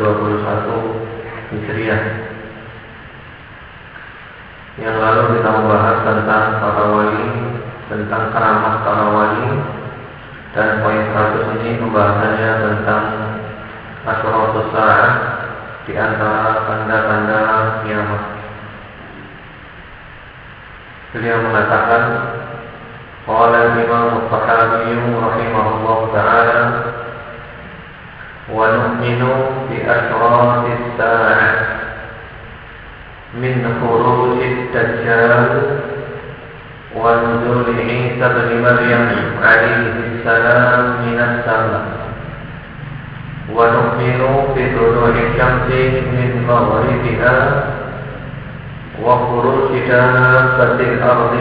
321 Hijriah. Yang lalu kita membahas tentang para wali, tentang keramat para wali, dan poin 100 ini pembahasannya tentang Asyuratus Sa'ah di antara tanda-tanda kiamat. Beliau mengatakan, Qala Imam Al-Tahawi rahimahullah ta'ala ونؤمن بأشراط الساعة من خروج الدجال ونزول عيسى بن مريم عليه السلام من السماء ونؤمن بطلوع الشمس من مغربها وخروج دابة الأرض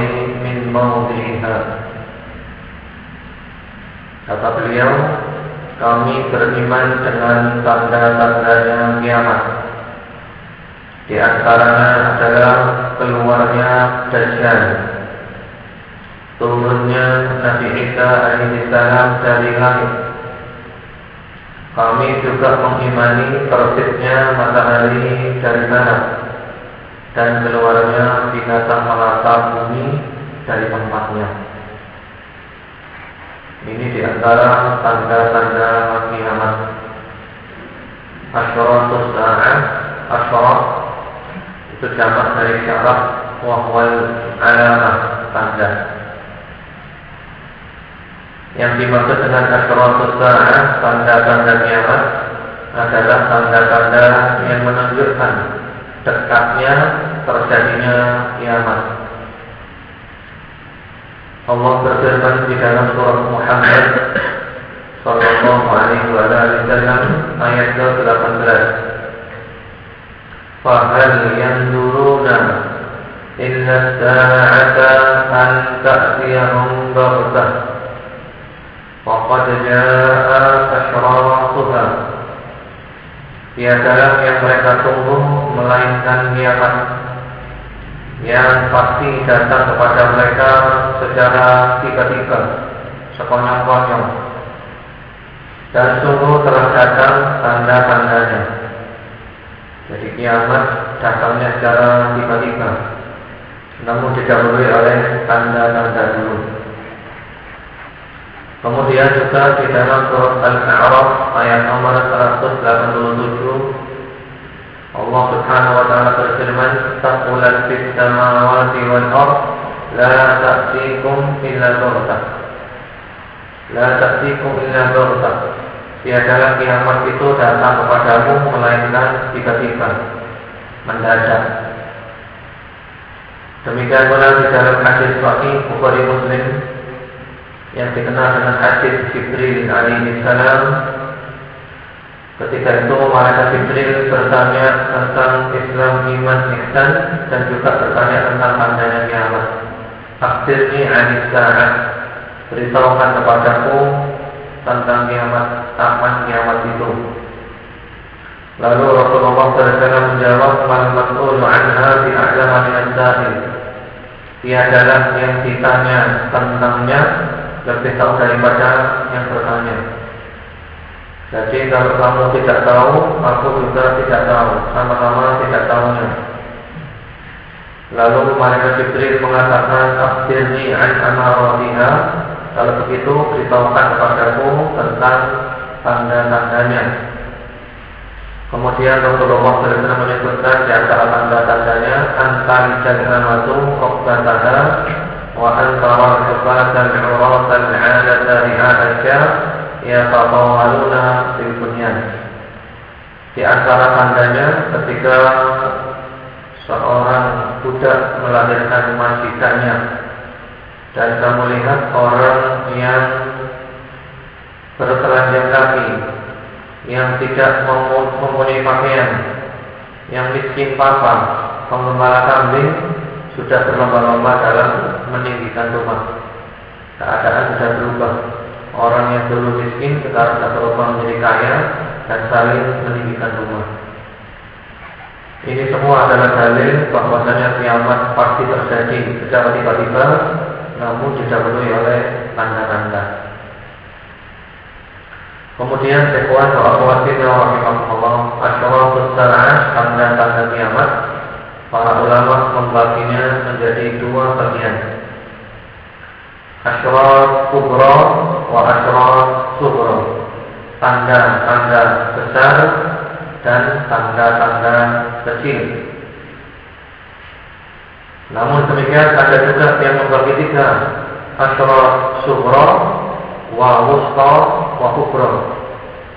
من موضعها kata beliau kami beriman dengan tanda-tandanya kiamat. Di antaranya adalah keluarnya Dajjal, turunnya Nabi Isa alaihissalam dari langit. Kami juga mengimani terbitnya matahari dari barat dan keluarnya binatang melata bumi dari tempatnya. Ini di antara tanda-tanda kiamat. Asyaratus sa'ah, asyarat itu jamak dari syarat wahwal alamah tanda. Yang dimaksud dengan asyaratus sa'ah, tanda-tanda kiamat adalah tanda-tanda yang menunjukkan dekatnya terjadinya kiamat. Allah berfirman di dalam surah Muhammad Sallallahu alaihi wa sallam ayat 18 Fahal yanzuruna illa sa'ata an ta'tiyahum baghtah Faqad ja'a asyratuha Tiadalah yang mereka tunggu melainkan kiamat yang pasti datang kepada mereka secara tiba-tiba, sekonyong-konyong. Dan sungguh telah datang tanda-tandanya. Jadi kiamat datangnya secara tiba-tiba, namun didahului oleh tanda-tanda dulu. Kemudian juga di dalam surat Al-A'raf ayat nomor 187 Allah Subhanahu wa taala berfirman, "Taqulat fis samawati wal ard la ta'tikum illa baghtah." La ta'tikum illa baghtah. Tiadalah kiamat itu datang kepadamu melainkan tiba-tiba, mendadak. Demikian pula di dalam hadis Sahih Bukhari Muslim yang dikenal dengan hadis Jibril alaihi salam Ketika itu malaikat Jibril bertanya tentang Islam, iman, ihsan dan juga bertanya tentang tandanya kiamat. Akhirnya anis saat beritahukan kepadaku tentang kiamat, taman kiamat itu. Lalu Rasulullah SAW menjawab, "Man mas'ul anha bi a'lama min sa'il." Tiadalah yang ditanya tentangnya lebih tahu daripada yang bertanya. Jadi kalau kamu tidak tahu, aku juga tidak tahu, sama-sama tidak tahunya. Lalu malaikat Jibril mengatakan, "Akhirni an amaratiha." Kalau begitu, beritahukan kepadaku tentang tanda-tandanya. Kemudian Rasulullah SAW menyebutkan di antara tanda-tandanya antara jannatu uqbataha wa antara kebatan uratan alata ri'adaka ya tatawaluna fil bunyan. Di antara tandanya ketika seorang budak melahirkan majikannya dan kamu lihat orang yang bertelanjang kaki yang tidak mempunyai pakaian yang miskin papa pengembala kambing sudah berlomba-lomba dalam meninggikan rumah keadaan sudah berubah orang yang dulu miskin sekarang sudah berubah menjadi kaya dan saling meninggikan rumah ini semua adalah dalil bahwasanya kiamat pasti terjadi secara tiba-tiba namun didahului oleh tanda-tanda. Kemudian sekuan bahwa khawatir rahimahullah asyaratus sa'ah tanda-tanda kiamat para ulama membaginya menjadi dua bagian. Asyarat kubra wa subra. Tanda-tanda besar dan tanda-tanda kecil. Namun demikian ada juga yang membagi tiga Asra suhra Wa wusta wa kubra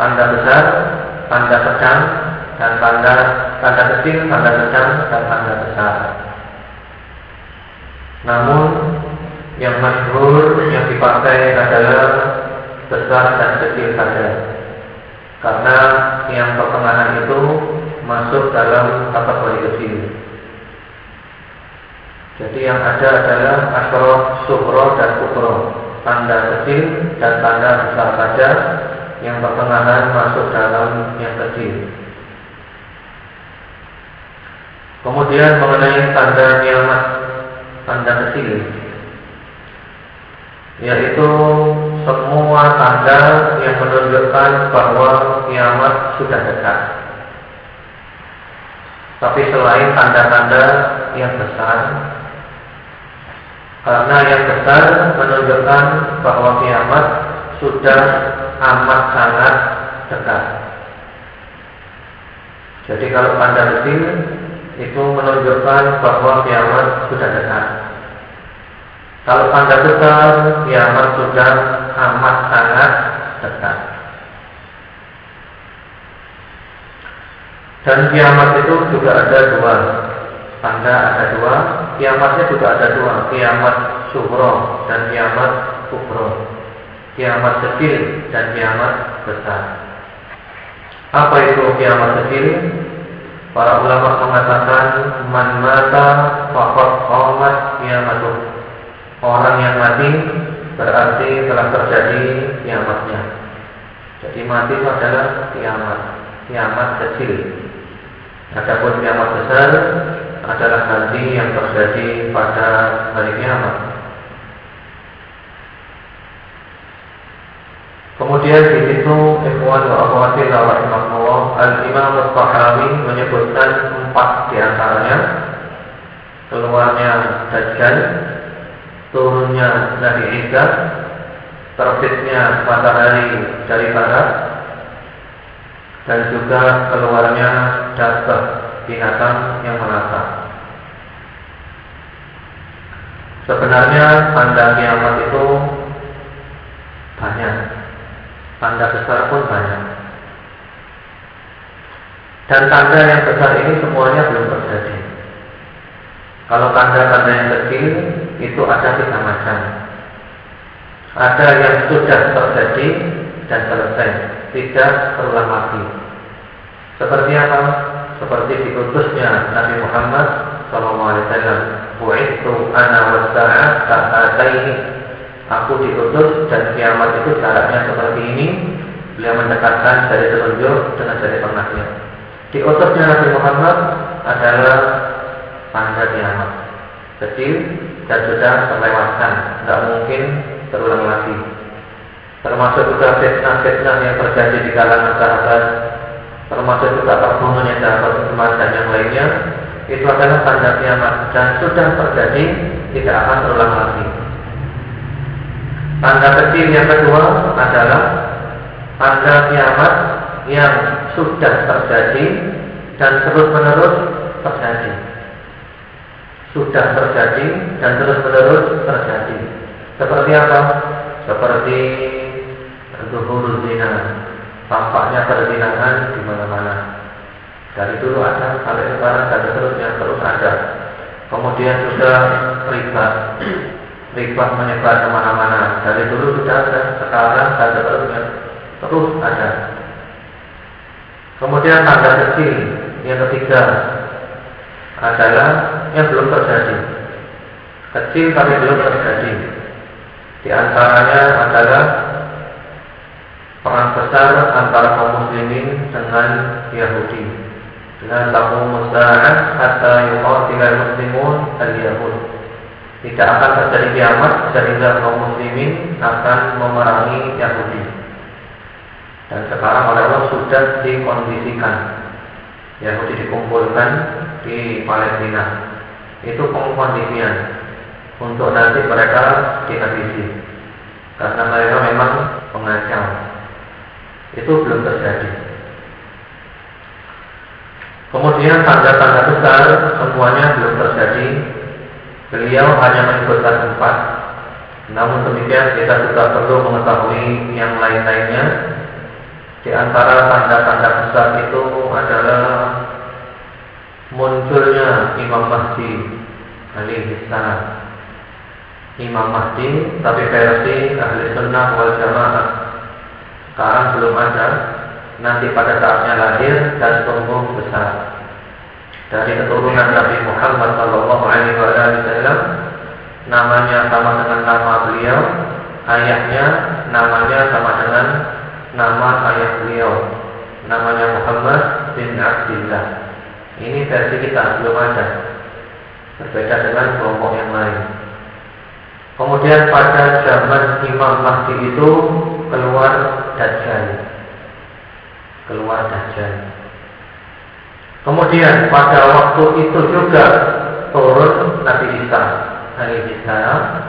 Tanda besar Tanda sedang Dan tanda tanda kecil Tanda sedang dan tanda besar Namun Yang masyhur Yang dipakai adalah Besar dan kecil saja. Karena yang pertengahan itu Masuk dalam kategori kecil. Jadi yang ada adalah asro, subro, dan kubro Tanda kecil dan tanda besar saja. Yang pertengahan masuk dalam yang kecil. Kemudian mengenai tanda kiamat Tanda kecil Yaitu semua tanda yang menunjukkan bahwa kiamat sudah dekat Tapi selain tanda-tanda yang besar karena yang besar menunjukkan bahwa kiamat sudah amat sangat dekat. Jadi kalau tanda kecil itu menunjukkan bahwa kiamat sudah dekat. Kalau tanda besar, kiamat sudah amat sangat dekat. Dan kiamat itu juga ada dua Tanda ada dua, kiamatnya juga ada dua, kiamat sugro dan kiamat kubro. Kiamat kecil dan kiamat besar. Apa itu kiamat kecil? Para ulama mengatakan man mata faqad qamat kiamatu. Orang yang mati berarti telah terjadi kiamatnya. Jadi mati itu adalah kiamat, kiamat kecil. Adapun kiamat besar adalah nanti yang terjadi pada hari kiamat. Kemudian di situ Ikhwan wa akhwati rahimahullah Al-Imam Al-Tahawi menyebutkan empat di antaranya keluarnya Dajjal, turunnya Nabi Isa, terbitnya matahari dari barat, dan juga keluarnya Dabbah binatang yang melata. Sebenarnya tanda kiamat itu banyak. Tanda besar pun banyak. Dan tanda yang besar ini semuanya belum terjadi. Kalau tanda-tanda yang kecil itu ada tiga macam. Ada yang sudah terjadi dan selesai, tidak terulang lagi. Seperti apa? Seperti diutusnya Nabi Muhammad SAW. Bu'ithu ana wassa'ah ka'ataini. Aku diutus dan kiamat itu jaraknya seperti ini. Beliau mendekatkan dari telunjuk dengan dari tengahnya. Diutusnya Nabi Muhammad adalah tanda kiamat. Kecil dan sudah terlewatkan, tidak mungkin terulang lagi. Termasuk juga fitnah-fitnah yang terjadi di kalangan sahabat, termasuk juga perhubungannya sahabat Umar dan yang lainnya, itu adalah tanda kiamat dan sudah terjadi, tidak akan terulang lagi. Tanda kecil yang kedua adalah tanda kiamat yang sudah terjadi dan terus menerus terjadi. Sudah terjadi dan terus menerus terjadi. Seperti apa? Seperti zuhurul zina. Tampaknya perzinahan di mana-mana. Dari dulu ada, sampai sekarang dan seterusnya terus ada. Kemudian sudah riba, riba menyebar ke mana-mana. Dari dulu sudah ada, sekarang dan seterusnya terus ada. Kemudian tanda kecil yang ketiga adalah yang belum terjadi. Kecil tapi belum terjadi. Di antaranya adalah perang besar antara kaum muslimin dengan Yahudi. Dengan tamu musa'ah hatta yuqatilal muslimun al-yahud. Tidak akan terjadi kiamat sehingga kaum muslimin akan memerangi Yahudi. Dan sekarang oleh Allah sudah dikondisikan Yahudi dikumpulkan di Palestina Itu pengkondisian. Untuk nanti mereka dihabisi Karena mereka memang pengacau Itu belum terjadi. Kemudian tanda-tanda besar Semuanya belum terjadi. Beliau hanya menyebutkan empat. Namun demikian kita juga perlu mengetahui yang lain-lainnya. Di antara tanda-tanda besar itu adalah munculnya Imam Mahdi alaihi salam. Imam Mahdi tapi versi ahli sunnah wal jamaah. Sekarang belum ada. Nanti pada saatnya lahir dan tumbuh besar dari keturunan Nabi Muhammad Sallallahu Alaihi Wasallam. Namanya sama dengan nama beliau, ayahnya namanya sama dengan nama ayah beliau namanya Muhammad bin Abdullah. Ini versi kita belum ada. Berbeda dengan kelompok yang lain. Kemudian pada zaman Imam Mahdi itu keluar Dajjal. Keluar Dajjal. Kemudian pada waktu itu juga turun Nabi Isa alaihi salam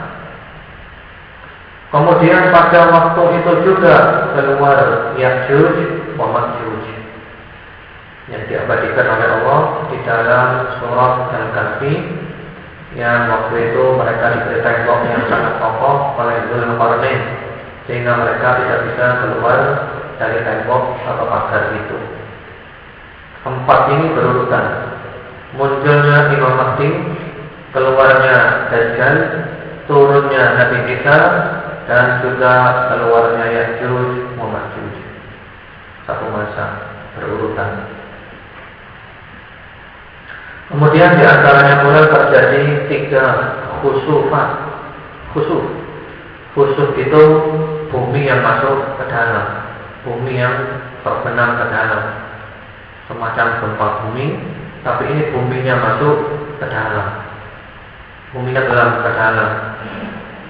Kemudian pada waktu itu juga keluar Ya'juj wa Ma'juj yang diabadikan oleh Allah di dalam surat Al-Kahfi yang waktu itu mereka diberi tembok yang sangat kokoh oleh Zulkarnain sehingga mereka tidak bisa keluar dari tembok atau pagar itu. Empat ini berurutan. Munculnya Imam Mahdi, keluarnya Dajjal, turunnya Nabi Isa, dan juga keluarnya Ya'juj Ma'juj. Satu masa berurutan. Kemudian di antaranya pula terjadi tiga khusufat. Khusuf. Khusuf itu bumi yang masuk ke dalam, bumi yang terbenam ke dalam. Semacam gempa bumi, tapi ini buminya masuk ke dalam. Buminya dalam ke dalam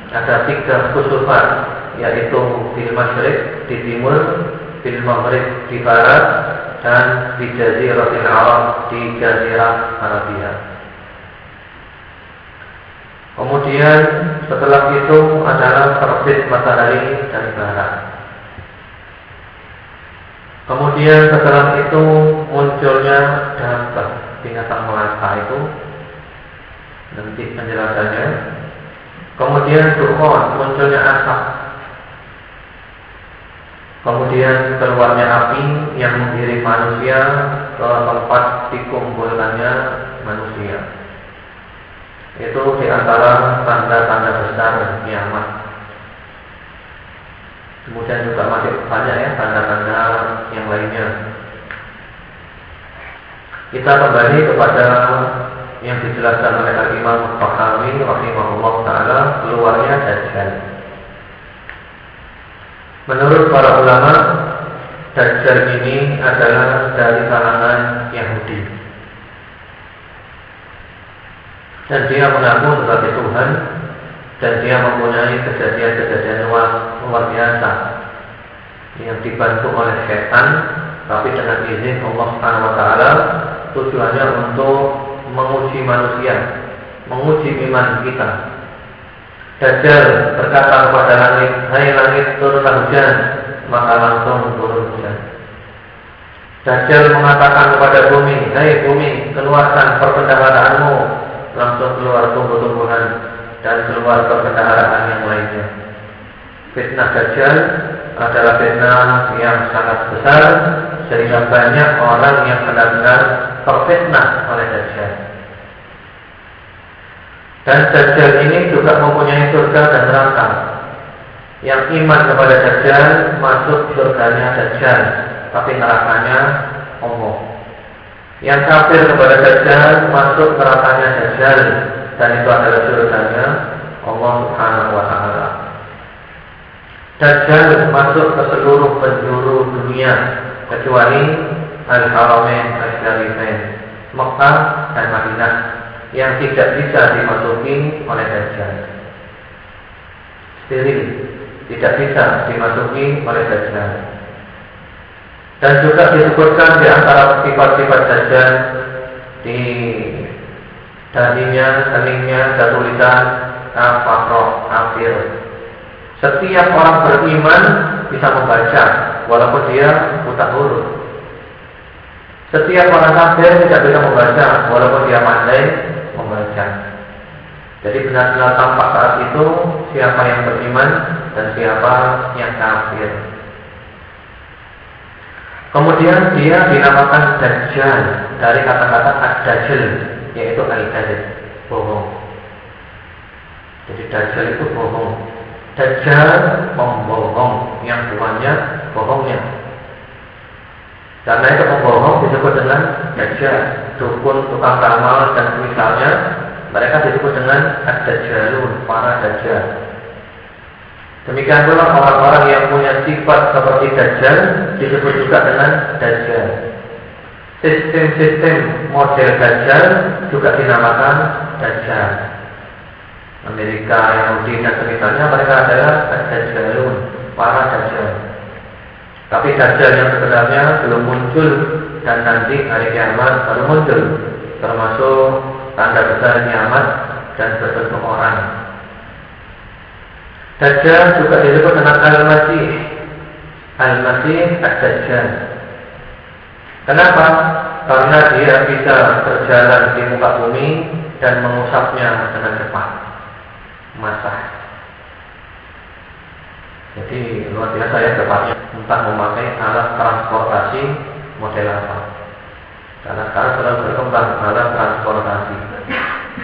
ada tiga khusufat yaitu di masyrik di timur, di maghrib di barat dan di jaziratul Arab di jazirah Arabia. Kemudian setelah itu adalah terbit matahari dari barat. Kemudian setelah itu munculnya dapat binatang melata itu nanti penjelasannya Kemudian dukhon munculnya asap. Kemudian keluarnya api yang mengiring manusia ke tempat dikumpulkannya manusia. Itu di antara tanda-tanda besar kiamat. Kemudian juga masih banyak ya tanda-tanda yang lainnya. Kita kembali kepada yang dijelaskan oleh Al-Imam Fakhawi rahimahullah taala keluarnya Dajjal. Menurut para ulama, Dajjal ini adalah dari kalangan Yahudi. Dan dia mengaku sebagai Tuhan dan dia mempunyai kejadian-kejadian luar, luar biasa yang dibantu oleh setan tapi dengan izin Allah taala tujuannya untuk menguji manusia, menguji iman kita Dajjal berkata kepada langit, Hai langit turunlah hujan, maka langsung turun hujan. Dajjal mengatakan kepada bumi, Hai bumi, keluarkan perbendaharaan langsung keluar tumbuh-tumbuhan dan keluar perbendaharaan yang lainnya. Fitnah Dajjal adalah fitnah yang sangat besar sehingga banyak orang yang benar-benar terfitnah oleh Dajjal. Dan Dajjal ini juga mempunyai surga dan neraka. Yang iman kepada Dajjal masuk surganya Dajjal, tapi nerakanya Allah. Yang kafir kepada Dajjal masuk nerakanya Dajjal, dan itu adalah surganya Allah Subhanahu wa taala. Dajjal masuk ke seluruh penjuru dunia kecuali Al-Haramain Al-Syarifain, Mekah dan Madinah yang tidak bisa dimasuki oleh Dajjal. Steril, tidak bisa dimasuki oleh Dajjal. Dan juga disebutkan di antara sifat-sifat Dajjal di dahinya, keningnya, ada tulisan kafaro, kafir. Setiap orang beriman bisa membaca, walaupun dia buta huruf. Setiap orang kafir tidak bisa membaca, walaupun dia pandai membaca. Jadi benar-benar tampak saat itu siapa yang beriman dan siapa yang kafir. Kemudian dia dinamakan Dajjal dari kata-kata Ad-Dajjal yaitu Al-Kadzib, bohong. Jadi Dajjal itu bohong. Dajjal membohong yang tuannya bohongnya. Karena itu pembohong disebut dengan dajjal, dukun, tukang ramal dan misalnya mereka disebut dengan ad-dajjalun, para dajjal. Demikian pula orang-orang yang punya sifat seperti dajjal disebut juga dengan dajjal. Sistem-sistem model dajjal juga dinamakan dajjal. Amerika, Yahudi dan semisalnya mereka adalah ad-dajjalun, para dajjal. Tapi dajjal yang sebenarnya belum muncul dan nanti hari kiamat baru muncul, termasuk tanda besar kiamat dan berbentuk orang. Dajjal juga disebut dengan Al-Masih. Al-Masih Ad-Dajjal. Kenapa? Karena dia bisa berjalan di muka bumi dan mengusapnya dengan cepat. Masak. Jadi luar biasa ya tepatnya entah memakai alat transportasi model apa. Karena sekarang sudah berkembang alat transportasi.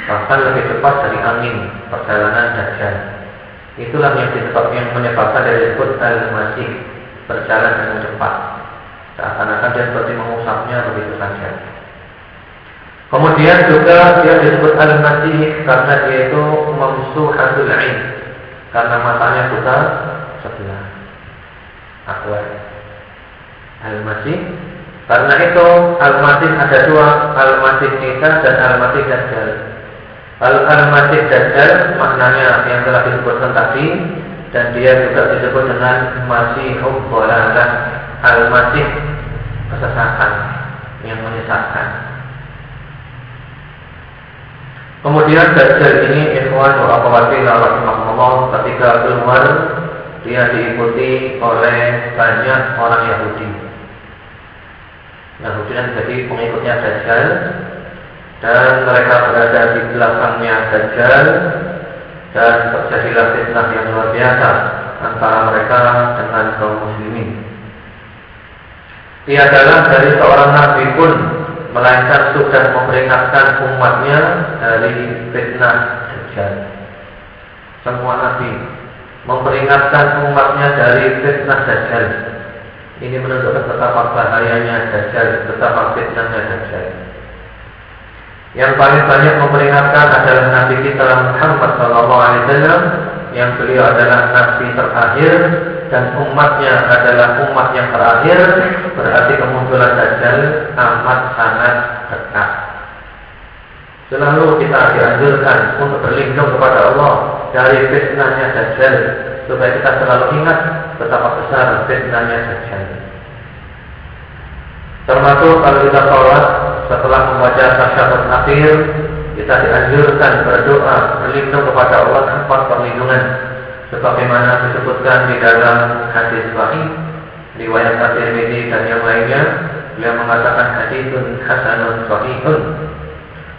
Bahkan lebih cepat dari angin perjalanan dajjal. Itulah yang disebabkan yang menyebabkan dari disebut al-masih berjalan dengan cepat. Seakan-akan dia seperti mengusapnya begitu saja. Kemudian juga dia disebut al-masih karena dia itu memsuhatul ain. Karena matanya juga sebelah. Akwar Al-Masih. Karena itu Al-Masih ada dua. Al-Masih Isa dan Al-Masih Dajjal. Al-Masih Dajjal maknanya yang telah disebutkan tadi dan dia juga disebut dengan Masih Hubbolalah Al-Masih kesesatan yang menyesatkan. Kemudian Dajjal ini ikhwan wa akhwati rahimahullah ketika keluar dia diikuti oleh banyak orang Yahudi. Yahudi jadi pengikutnya Dajjal dan mereka berada di belakangnya Dajjal dan terjadilah fitnah yang luar biasa antara mereka dengan kaum muslimin. Ia adalah dari seorang nabi pun melainkan sudah memperingatkan umatnya dari fitnah dajjal. Semua nabi memperingatkan umatnya dari fitnah dajjal. Ini menunjukkan betapa bahayanya dajjal, betapa fitnahnya dajjal. Yang paling banyak memperingatkan adalah Nabi kita Muhammad SAW yang beliau adalah Nabi terakhir dan umatnya adalah umat yang terakhir berarti kemunculan Dajjal amat sangat dekat. Selalu kita dianjurkan untuk berlindung kepada Allah dari fitnahnya Dajjal supaya kita selalu ingat betapa besar fitnahnya Dajjal. Termasuk kalau kita sholat setelah membaca tasyahud akhir kita dianjurkan berdoa berlindung kepada Allah tanpa perlindungan sebagaimana disebutkan di dalam hadis sahih riwayat At-Tirmidzi dan yang lainnya beliau mengatakan hadisun hasanun sahihun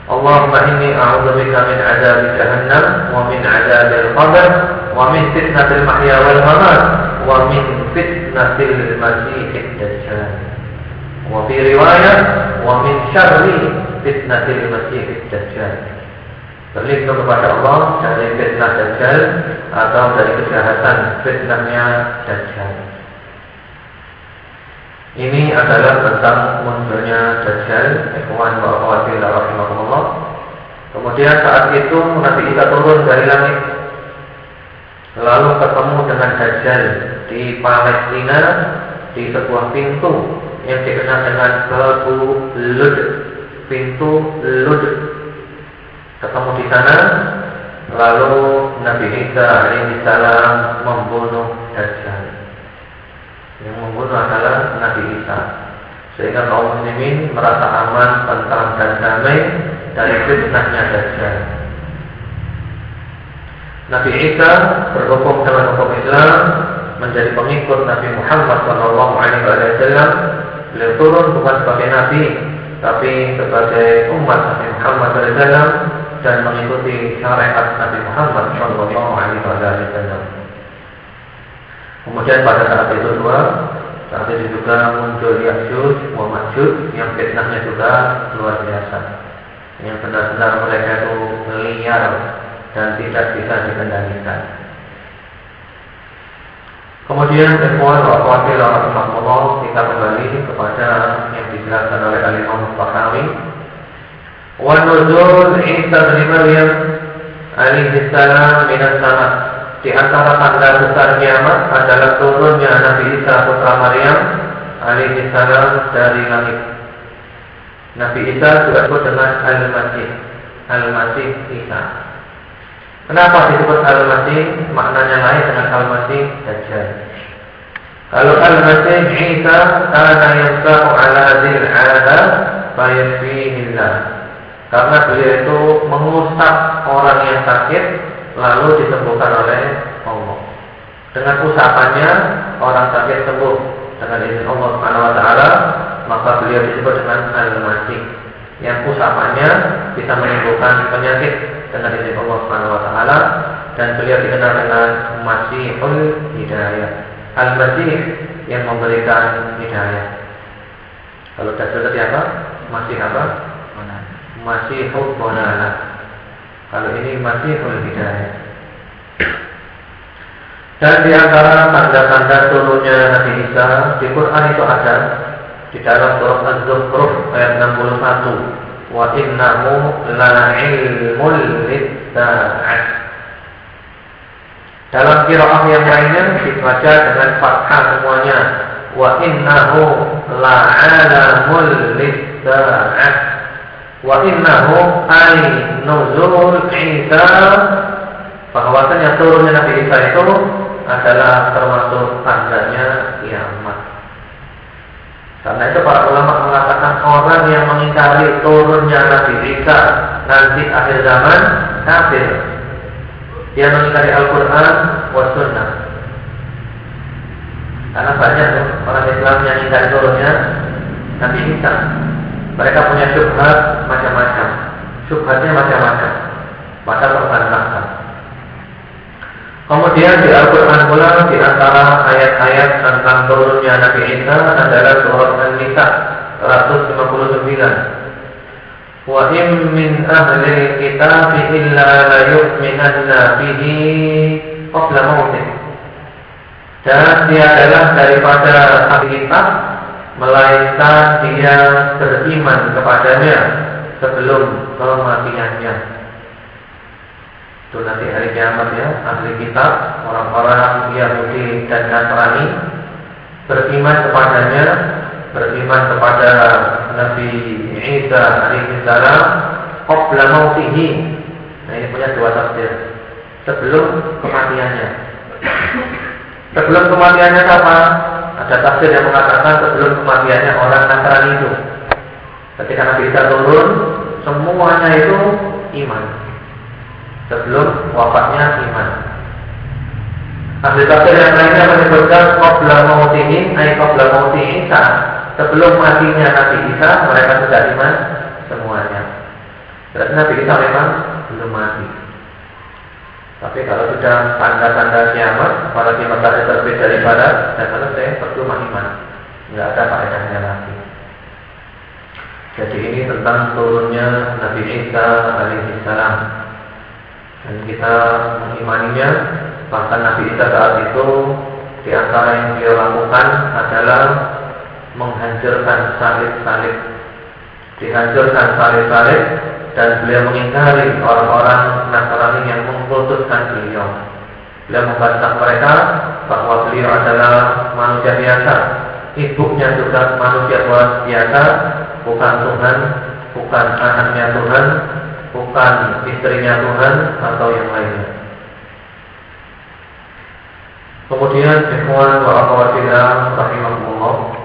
Allahumma inni a'udzubika min adzab jahannam wa min adzabil qabr wa min fitnatil mahya wal mamat wa min fitnatil masiihid dajjal. Wa fi riwayat wa min syarri fitnatil masiihid dajjal. Berlindung kepada Allah dari fitnah dajjal atau dari kejahatan fitnahnya dajjal ini adalah tentang munculnya Dajjal Ikhwan wa akhwati rahimahumullah Kemudian saat itu Nabi Isa turun dari langit Lalu ketemu dengan Dajjal Di Palestina Di sebuah pintu Yang dikenal dengan Babu Lud Pintu Lud. Ketemu di sana Lalu Nabi Isa alaihissalam membunuh Dajjal yang membunuh adalah Nabi Isa. Sehingga kaum muslimin merasa aman, tentram dan damai dari fitnahnya Dajjal. Nabi Isa berhukum dengan hukum Islam menjadi pengikut Nabi Muhammad Shallallahu Alaihi Wasallam. Beliau turun bukan sebagai Nabi, tapi sebagai umat Nabi Muhammad SAW dan mengikuti syariat Nabi Muhammad Shallallahu Alaihi Wasallam. Kemudian pada saat itu dua saat itu juga muncul wa Ma'juj yang fitnahnya juga luar biasa. Yang benar-benar mereka itu liar dan tidak bisa dikendalikan. Kemudian ikhwan wa akhwati rahimahullah kita kembali kepada yang dijelaskan oleh Al-Imam Bukhari. Wa nuzul Isa bin Maryam alaihi salam sama di antara tanda besar kiamat adalah turunnya Nabi Isa putra Maryam alaihi salam dari langit. Nabi Isa juga disebut dengan Al-Masih. Al-Masih Isa. Kenapa disebut Al-Masih? Maknanya lain dengan Al-Masih Dajjal. Kalau Al-Masih Isa karena yamsahu ala zil ada fayasfihillah. Karena beliau itu mengusap orang yang sakit lalu disembuhkan oleh Allah. Dengan usapannya orang sakit sembuh dengan izin Allah Subhanahu wa taala, maka beliau disebut dengan Al-Masih. Yang usapannya bisa menyembuhkan penyakit dengan izin Allah Subhanahu wa taala dan beliau dikenal dengan Masihul Hidayah. Al-Masih yang memberikan hidayah. Kalau tidak tadi apa? Masih apa? Masihul Bonana. Kalau ini masih hidayah. Dan di antara tanda-tanda turunnya Nabi Isa di Quran itu ada di dalam surat Az-Zukhruf ayat 61. Wa innahu la'ilmul lidza'ah. Dalam qiraah yang lainnya dibaca dengan fathah semuanya. Wa innahu la'alamul lidza'ah wa innahu ay nuzul Isa bahwasanya turunnya Nabi Isa itu adalah termasuk tandanya kiamat. Karena itu para ulama mengatakan orang yang mengingkari turunnya Nabi Isa nanti akhir zaman kafir. Dia mengingkari Al-Quran wa Sunnah. Karena banyak orang Islam yang mengingkari turunnya Nabi Isa. Mereka punya syubhat macam-macam. Syubhatnya macam-macam. Maka terbantahkan. Kemudian di Al-Quran pula di antara ayat-ayat tentang turunnya Nabi Isa adalah surat An-Nisa 159. Wa im min ahli kitab illa la yu'minanna bihi qabla mautih. Dan dia adalah daripada ahli kitab melainkan dia beriman kepadanya sebelum kematiannya. Itu nanti hari kiamat ya ahli kitab orang-orang Yahudi dan Nasrani beriman kepadanya beriman kepada Nabi Isa alaihi salam qabla mautihi. Nah ini punya dua tafsir. Sebelum kematiannya sebelum kematiannya apa ada tafsir yang mengatakan sebelum kematiannya orang Nasrani itu ketika Nabi Isa turun semuanya itu iman sebelum wafatnya iman. Ahli tafsir yang lainnya menyebutkan qabla mautihi ay qabla mauti Isa sebelum matinya Nabi Isa mereka sudah iman semuanya. Berarti Nabi Isa memang belum mati. Tapi kalau sudah tanda-tanda kiamat, apalagi matahari terbit dari barat, dan selesai percuma iman, nggak ada faedahnya lagi. Jadi ini tentang turunnya Nabi Isa alaihissalam dan kita mengimaninya bahkan Nabi Isa saat itu di antara yang beliau lakukan adalah menghancurkan salib-salib dihancurkan salib-salib dan beliau mengingkari orang-orang Nasrani yang mengkultuskan beliau. Beliau membantah mereka bahwa beliau adalah manusia biasa. Ibunya juga manusia biasa. Bukan Tuhan bukan anaknya Tuhan bukan istrinya Tuhan atau yang lainnya. Kemudian ikhwan wa akhwatillah rahimahullah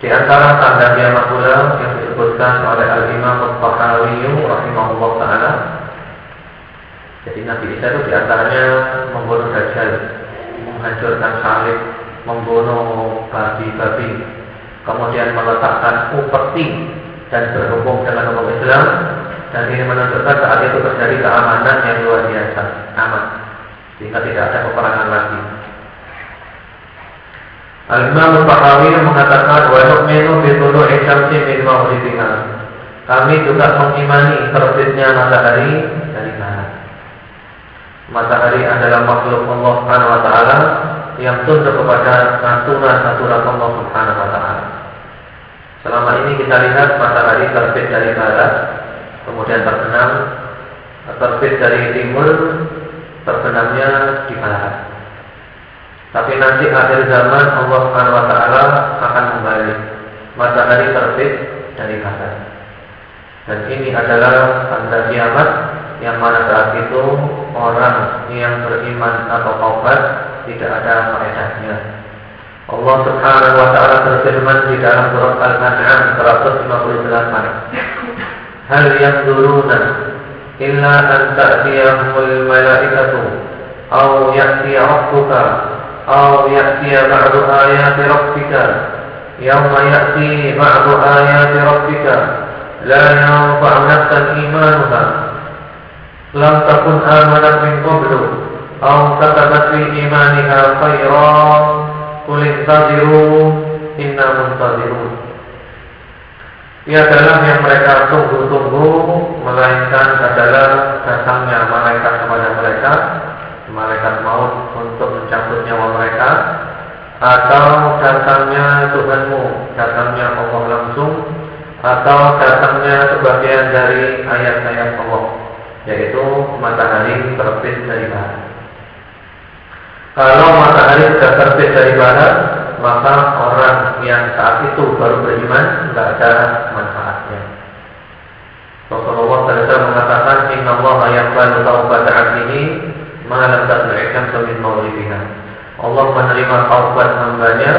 di antara tanda kiamat pula yang disebutkan oleh Al-Imam Al-Tahawi rahimahullah taala jadi Nabi Isa itu di antaranya membunuh Dajjal, menghancurkan salib, membunuh babi-babi, kemudian meletakkan upeti dan berhubung dengan hukum Islam dan ini menunjukkan saat itu terjadi keamanan yang luar biasa, aman, sehingga tidak ada peperangan lagi. Al-Imam Al-Bahawi mengatakan wa nu'minu bi tulu'i syamsi min maghribiha. Kami juga mengimani terbitnya matahari dari barat. Matahari adalah makhluk Allah Subhanahu wa taala yang tunduk kepada aturan-aturan Allah Subhanahu wa. Selama ini kita lihat matahari terbit dari barat, kemudian terbenam terbit dari timur terbenamnya di barat. Tapi nanti akhir zaman Allah Subhanahu wa taala akan kembali matahari terbit dari barat. Dan ini adalah tanda kiamat yang mana saat itu orang yang beriman atau kafir tidak ada faedahnya. Allah Subhanahu wa taala berfirman di dalam surat Al-An'am 158. Hal yang duruna illa an ta'tiyahumul malaikatu aw ya'tiya أو يأتي بعض آيات ربك يوم يأتي بعض آيات ربك لا ينفع نفسا إيمانها لم تكن آمنت من قبل أو كتبت في إيمانها خيرا قل انتظروا إنا منتظرون Ia adalah yang mereka tunggu-tunggu Melainkan adalah datangnya malaikat kepada mereka Malaikat maut untuk mencabut nyawa mereka. Atau datangnya Tuhanmu Datangnya Allah langsung. Atau datangnya sebagian dari ayat-ayat Allah Yaitu matahari terbit dari barat. Kalau matahari sudah terbit dari barat maka orang yang saat itu baru beriman tidak ada manfaatnya. Rasulullah SAW mengatakan Inna Allah yaqbalu taubat abdihi ma lam tatlu'ikam min mawlidiha. Allah menerima taubat hambanya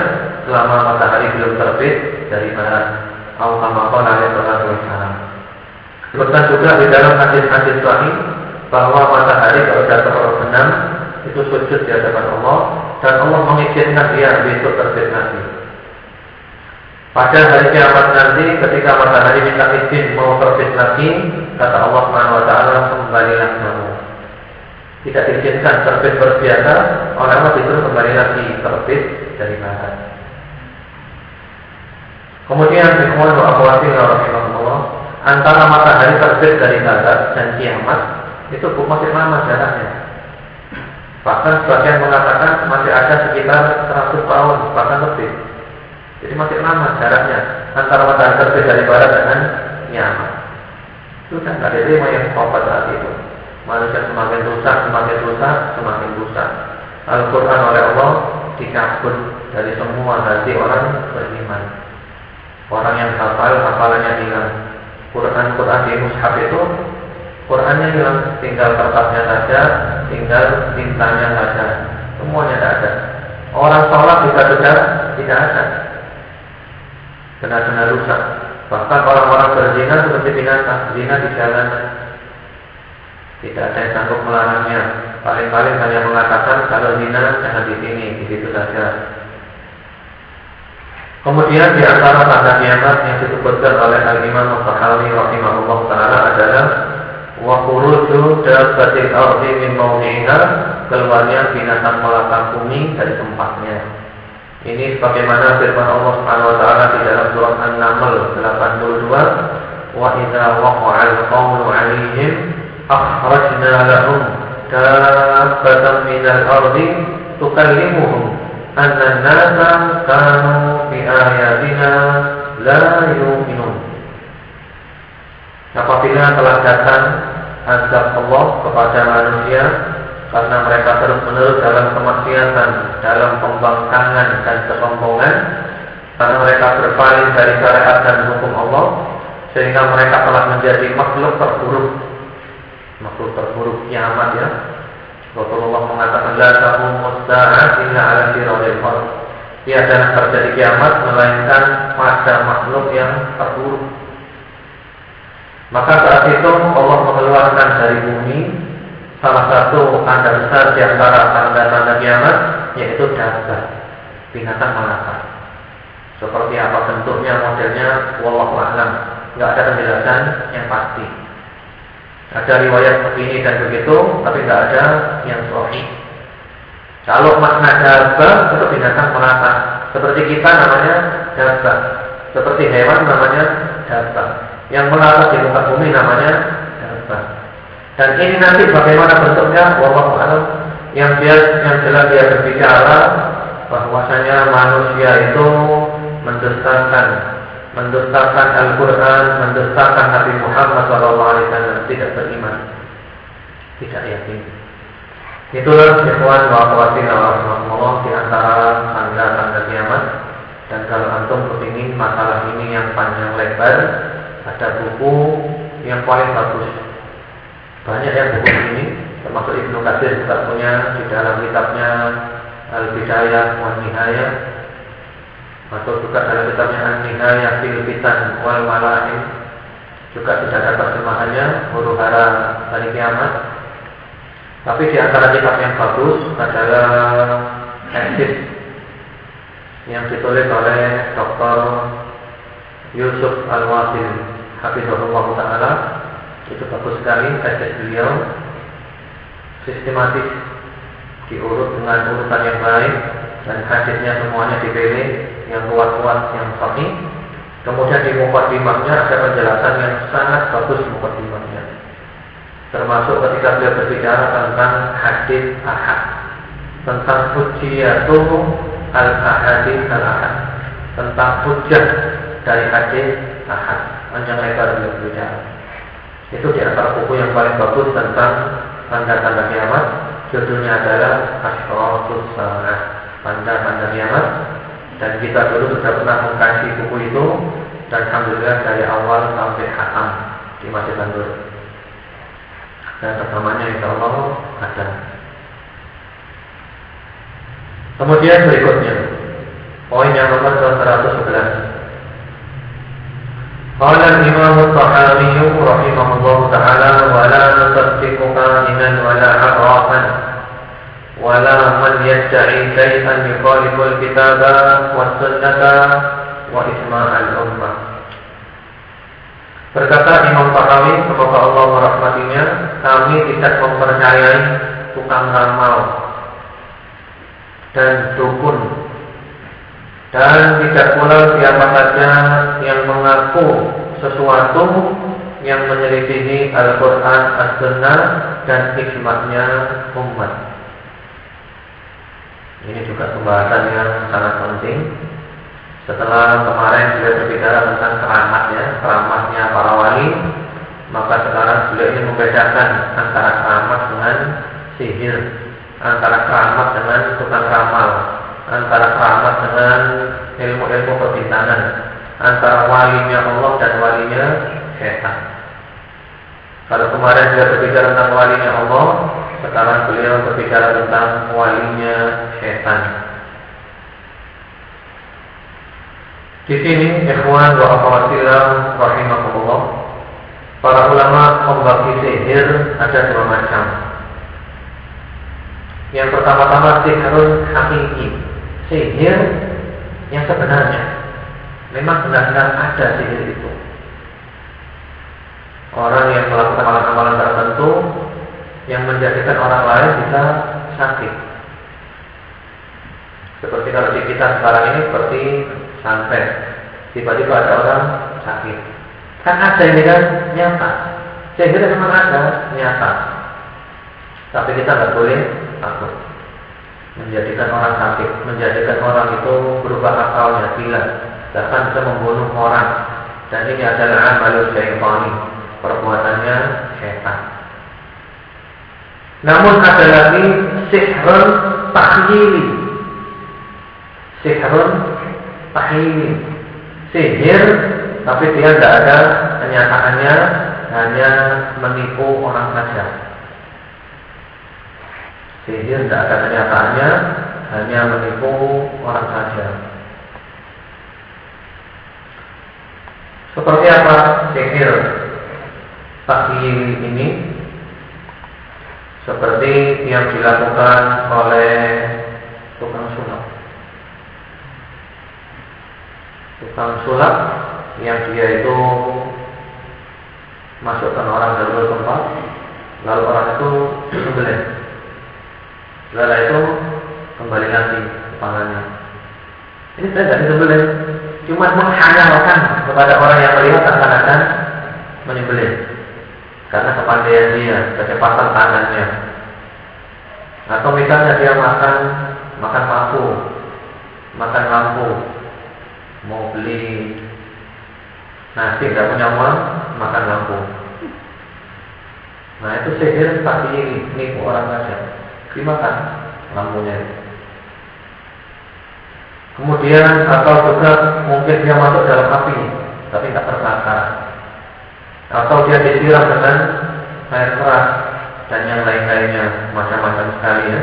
selama matahari belum terbit dari barat. Al kama qala alaihi wassalam. Sebutkan juga di dalam hadis-hadis sahih bahwa matahari kalau sudah terbenam itu sujud di hadapan Allah dan Allah mengizinkan dia besok terbit nanti. Pada hari kiamat nanti ketika matahari minta izin mau terbit lagi, kata Allah Subhanahu wa taala kembalilah kamu. Tidak diizinkan terbit berbiasa, orang disuruh kembali lagi terbit dari barat. Kemudian ikhwan wa akhwati rahimahullah, antara matahari terbit dari barat dan kiamat itu masih lama jaraknya. Bahkan sebagian mengatakan masih ada sekitar 100 tahun, bahkan lebih. Jadi masih lama jaraknya antara matahari terbit dari barat dengan kiamat. Sudah tidak ada lima yang sobat saat itu. Manusia semakin rusak, semakin rusak, semakin rusak. Al-Quran oleh Allah dicabut dari semua hati orang beriman. Orang yang hafal, hafalannya hilang. Quran-Quran di mushaf itu Qurannya hilang, tinggal kertasnya saja, tinggal tintanya saja. Semuanya tidak ada. Orang sholat juga sudah tidak ada. Benar-benar rusak. Bahkan orang-orang berzina seperti binatang, zina di jalan. Tidak ada yang sanggup melarangnya. Paling-paling hanya mengatakan kalau zina jangan di sini, begitu saja. Kemudian di antara tanda kiamat yang disebutkan oleh Al Imam Mustahawi rahimahullah taala adalah wa khuruju dabbatil ardi min mawdi'iha keluarnya binatang melata bumi dari tempatnya. Ini sebagaimana firman Allah Subhanahu wa taala di dalam surat An-Naml 82, "Wa idza waqa'al qawlu 'alaihim akhrajna lahum dabbatan minal ardi tukallimuhum anna an-nasa kanu bi ayatina la yu'minun." Apabila telah datang azab Allah kepada manusia karena mereka terus-menerus dalam kemaksiatan, dalam pembangkangan dan kesombongan, karena mereka berpaling dari syariat dan hukum Allah, sehingga mereka telah menjadi makhluk terburuk, makhluk terburuk kiamat ya. Rasulullah mengatakan la taqumus sa'ah illa 'ala siratil qadr. Tiada terjadi kiamat melainkan pada makhluk yang terburuk. Maka saat itu Allah mengeluarkan dari bumi salah satu tanda besar di antara tanda-tanda kiamat yaitu dabbah, binatang melata. Seperti apa bentuknya, modelnya, wallahu a'lam. Enggak ada penjelasan yang pasti. Ada riwayat begini dan begitu, tapi enggak ada yang sahih. Kalau makna dabbah itu binatang melata. Seperti kita namanya dabbah. Seperti hewan namanya dabbah. Yang melata di muka bumi namanya dabbah. Dan ini nanti bagaimana bentuknya, wallahu alam. Yang dia yang jelas dia berbicara bahwasanya manusia itu mendustakan mendustakan Al-Quran, mendustakan Nabi Muhammad SAW tidak beriman, tidak yakin. Itulah ikhwan wa Allah di antara tanda-tanda kiamat. Dan kalau antum kepingin masalah ini yang panjang lebar, ada buku yang paling bagus banyak yang buku ini termasuk Ibnu Katsir juga punya di dalam kitabnya Al Bidayah wa Nihayah atau juga dalam kitabnya Al Nihayah fil Fitan wal Malaim juga tidak ada terjemahannya huru hara hari kiamat. Tapi di antara kitab yang bagus adalah Exit yang ditulis oleh Dr. Yusuf Al-Wasil Hafizahullah Ta'ala. Itu bagus sekali kajian beliau. Sistematis diurut dengan urutan yang baik dan hadisnya semuanya dipilih yang kuat-kuat yang sahih. Kemudian di mukadimahnya ada penjelasan yang sangat bagus mukadimahnya. Termasuk ketika beliau berbicara tentang hadis ahad, tentang hujjiyatu al-ahadis al-ahad, tentang hujjah dari hadis ahad. Panjang lebar beliau berbicara. Itu di antara buku yang paling bagus tentang tanda-tanda kiamat. Judulnya adalah Asratus Salah, tanda-tanda kiamat. Dan kita dulu sudah pernah mengkaji buku itu dan alhamdulillah dari awal sampai hatam di Masjid Tandur. Dan pertamanya insya Allah ada. Kemudian berikutnya, poin yang nomor 111. قال الإمام الطحاوي رحمه الله تعالى ولا نصدق كائنا ولا عرافا ولا من يدعي شيئا يخالف الكتاب والسنة وإجماع الأمة Berkata Imam Tahawi, semoga Allah merahmatinya, kami tidak mempercayai tukang ramal dan dukun dan tidak pula siapa saja yang mengaku sesuatu yang menyelidiki Al-Quran, As-Sunnah dan hikmahnya umat. Ini juga pembahasan yang sangat penting. Setelah kemarin sudah berbicara tentang keramatnya, keramatnya para wali, maka sekarang beliau ini membedakan antara keramat dengan sihir, antara keramat dengan tukang ramal, antara keramat dengan ilmu-ilmu perbintangan, antara walinya Allah dan walinya setan. Kalau kemarin sudah berbicara tentang walinya Allah, sekarang beliau berbicara tentang walinya setan. Di sini ikhwan wa akhwatiram rahimahullah Para ulama membagi sihir ada dua macam. Yang pertama-tama sihirun hakiki, sihir yang sebenarnya. Memang benar-benar ada sihir itu. Orang yang melakukan amalan-amalan tertentu yang menjadikan orang lain bisa sakit. Seperti kalau di kita sekarang ini seperti santet, tiba-tiba ada orang sakit Kan ada ini kan nyata. Sehingga memang ada nyata. Tapi kita nggak boleh takut. Menjadikan orang sakit, menjadikan orang itu berubah akalnya, gila, bahkan bisa membunuh orang. Dan ini adalah amalul syaitani, perbuatannya setan. Namun ada lagi sihrun tahyili. Sihrun tahyili. Sihir tapi dia tidak ada kenyataannya hanya menipu orang saja. Sihir tidak ada kenyataannya hanya menipu orang saja. Seperti apa sihir takhil ini? Seperti yang dilakukan oleh tukang sulap. Tukang sulap yang dia itu masukkan orang dalam tempat, lalu orang itu sembelih. Setelah itu kembali lagi kepalanya. Ini saya tidak disembelih, cuma menghayalkan kepada orang yang melihat akan-akan menyembelih. Karena kepandaian dia, kecepatan tangannya. Atau misalnya dia makan makan lampu, makan lampu, mau beli Nasi tidak punya uang, makan lampu. Nah itu sihir tapi nipu orang saja. Dimakan lampunya. Kemudian atau juga mungkin dia masuk dalam api, tapi tidak terbakar. Atau dia disiram dengan air keras dan yang lain-lainnya macam-macam sekali ya.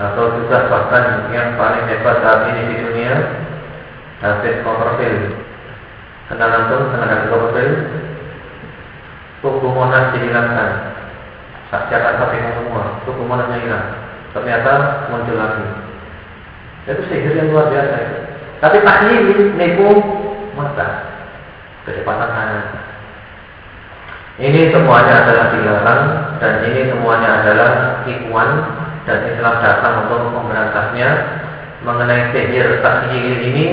Atau juga bahkan yang paling hebat saat ini di dunia, David Copperfield. Kenal antum tenaga Copperfield? Suku Monas dihilangkan. Saksiat tapi semua Suku Monasnya hilang. Ternyata muncul lagi. Itu sihir yang luar biasa. Tapi ini nipu mata Kecepatan tangan Ini semuanya adalah dilarang Dan ini semuanya adalah ikwan Dan Islam datang untuk memberantasnya. Mengenai sihir takhil ini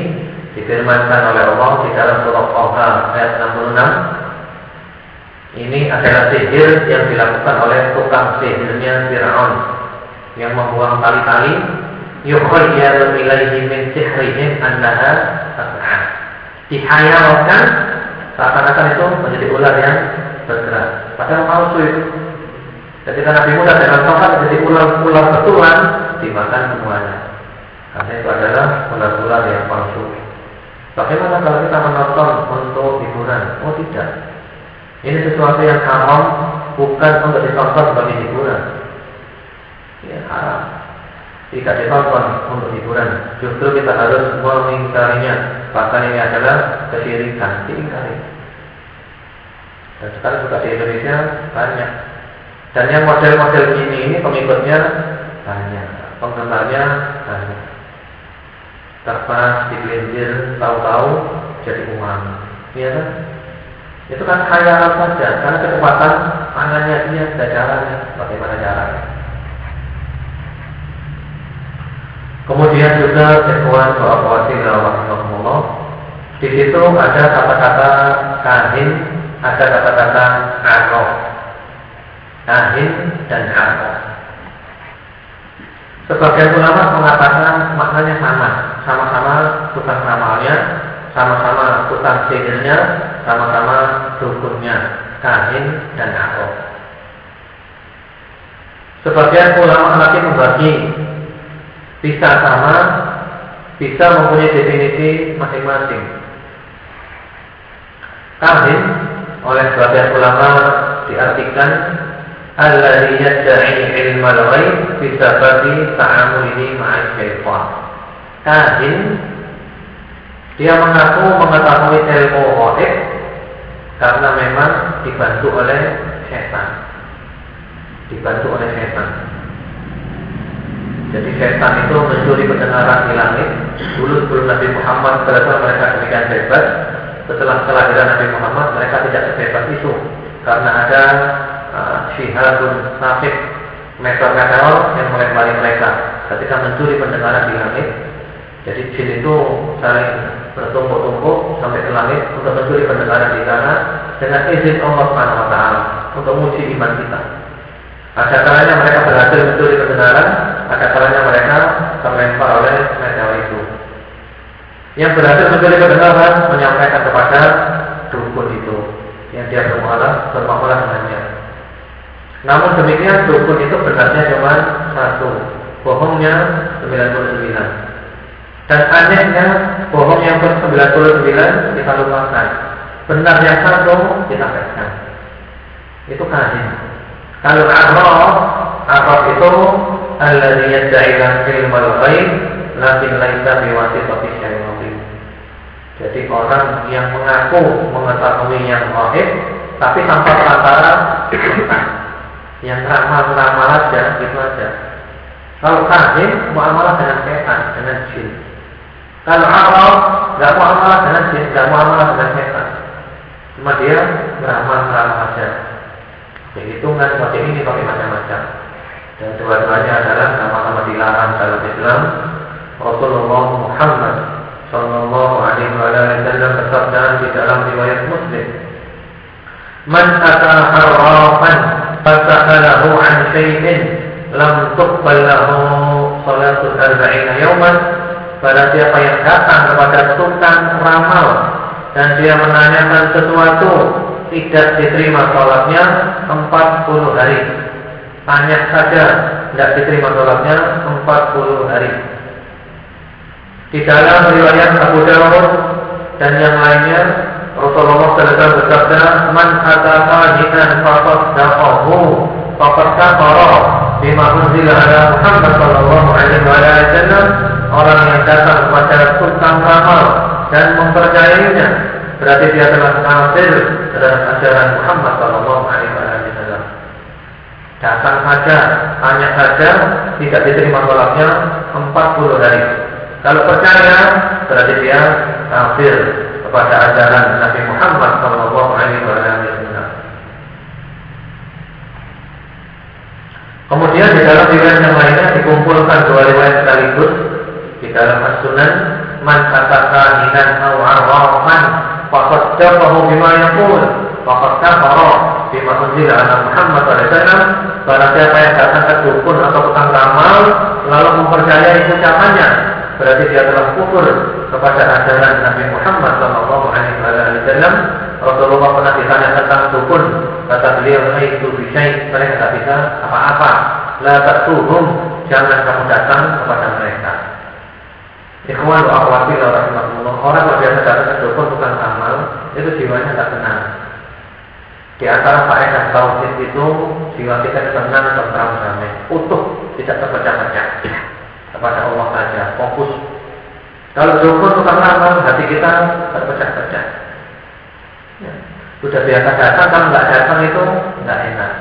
difirmankan oleh Allah di dalam surah Al-Qaha ayat 66 ini adalah sihir yang dilakukan oleh tukang sihirnya Fir'aun yang membuang tali-tali. Yukhayyalu ilaihi min sihrihim annaha tas'a dihayalkan seakan-akan itu menjadi ular yang bergerak padahal palsu itu ketika Nabi Musa dengan tongkat menjadi ular-ular betulan dimakan semuanya karena itu adalah ular-ular yang palsu Bagaimana kalau kita menonton untuk hiburan? Oh tidak. Ini sesuatu yang haram bukan untuk ditonton sebagai hiburan. Ya haram. Tidak ditonton untuk hiburan. Justru kita harus mengingkarinya. Bahkan ini adalah kesyirikan. Diingkari. Dan sekarang juga di Indonesia banyak. Dan yang model-model ini ini pengikutnya banyak. Penggemarnya banyak di digelintir, tahu-tahu jadi uang. Iya kan? Itu kan khayalan saja, karena kecepatan tangannya dia tidak caranya. Bagaimana caranya? Kemudian juga ikhwan wa akhwati rahimahumullah. Di situ ada kata-kata kahin, ada kata-kata arroh. Kahin dan arroh. Sebagian ulama mengatakan maknanya sama, sama-sama tukang ramalnya, sama-sama tukang sihirnya, sama-sama dukunnya, kahin dan arroh. Sebagian ulama lagi membagi bisa sama, bisa mempunyai definisi masing-masing. Kahin oleh sebagian ulama diartikan alladhi yadda'i ilmal ghaib bisabati ta'amulihi ma'al syaitan. Kahin dia mengaku mengetahui ilmu ghaib karena memang dibantu oleh setan. Dibantu oleh setan. Jadi setan itu mencuri pendengaran di langit. Dulu sebelum Nabi Muhammad berasal mereka demikian hebat. Setelah kelahiran Nabi Muhammad mereka tidak sehebat itu karena ada uh, syihabun nafik meteor-meteor yang melempari mereka ketika mencuri pendengaran di langit. Jadi jin itu saling bertumpuk-tumpuk sampai ke langit untuk mencuri pendengaran di sana dengan izin Allah Subhanahu untuk menguji iman kita. Ada kalanya mereka berhasil mencuri kebenaran, ada kalanya mereka terlempar oleh meteor itu. Yang berhasil mencuri kebenaran menyampaikan kepada dukun itu yang dia bermuara bermuara dengannya. Namun demikian dukun itu benarnya cuma satu, bohongnya 99. Dan anehnya bohong yang ke 99 kita lupakan. Benar yang satu kita pegang. Itu kajian. Kalau araf, araf itu alladhi yadda'i ilmal ghaib lakin laisa biwasitati syaitan. Jadi orang yang mengaku mengetahui yang gaib tapi tanpa perantara yang ramal-ramal aja gitu aja. Kalau kahin muamalah dengan setan, dengan jin. Kalau araf nggak muamalah dengan jin, nggak muamalah dengan setan. Cuma dia beramal-ramal aja. Hitungan seperti ini pakai macam-macam. Dan dua-duanya adalah nama-nama dilarang dalam Islam. Rasulullah Muhammad Sallallahu Alaihi Wasallam bersabda di dalam riwayat Muslim, "Man ata harrafan fasa'alahu an syai'in lam tuqbal salatul arba'ina yawman." Pada siapa yang datang kepada tukang ramal dan dia menanyakan sesuatu tidak diterima sholatnya 40 hari. Tanya saja, tidak diterima sholatnya 40 hari. Di dalam riwayat Abu Dawud dan yang lainnya, Rasulullah SAW bersabda, "Man ataka hinan faqad daqahu faqad kafara bima unzila ala Muhammad sallallahu alaihi wasallam." Orang yang datang kepada sultan ramal dan mempercayainya berarti dia telah kafir terhadap ajaran Muhammad Sallallahu Alaihi Wasallam. Datang saja, tanya saja, tidak diterima sholatnya 40 hari. Kalau percaya, berarti dia kafir kepada ajaran Nabi Muhammad Sallallahu Alaihi Wasallam. Kemudian di dalam riwayat yang lainnya dikumpulkan dua riwayat sekaligus. Di dalam as-sunan man katakan hinan au arwafan faqad kafahu bima yaqul faqad kafara bima unzila ala Muhammad sallallahu barang siapa yang datang ke dukun atau tukang ramal lalu mempercayai ucapannya berarti dia telah kufur kepada ajaran Nabi Muhammad sallallahu alaihi wasallam. Rasulullah pernah ditanya tentang dukun. Kata beliau itu bisa mereka tidak bisa apa-apa. La ta'tuhum. Jangan kamu datang kepada mereka. Ikhwan wa akhwati rahimahullah Orang kalau biasa datang ke dukun tukang amal Itu jiwanya tidak tenang. Di antara faedah tauhid itu Jiwa kita tenang, tentram, damai Utuh, tidak terpecah-pecah Kepada Allah saja, fokus Kalau dukun tukang amal Hati kita terpecah-pecah ya. Sudah biasa datang, kalau nggak datang itu nggak enak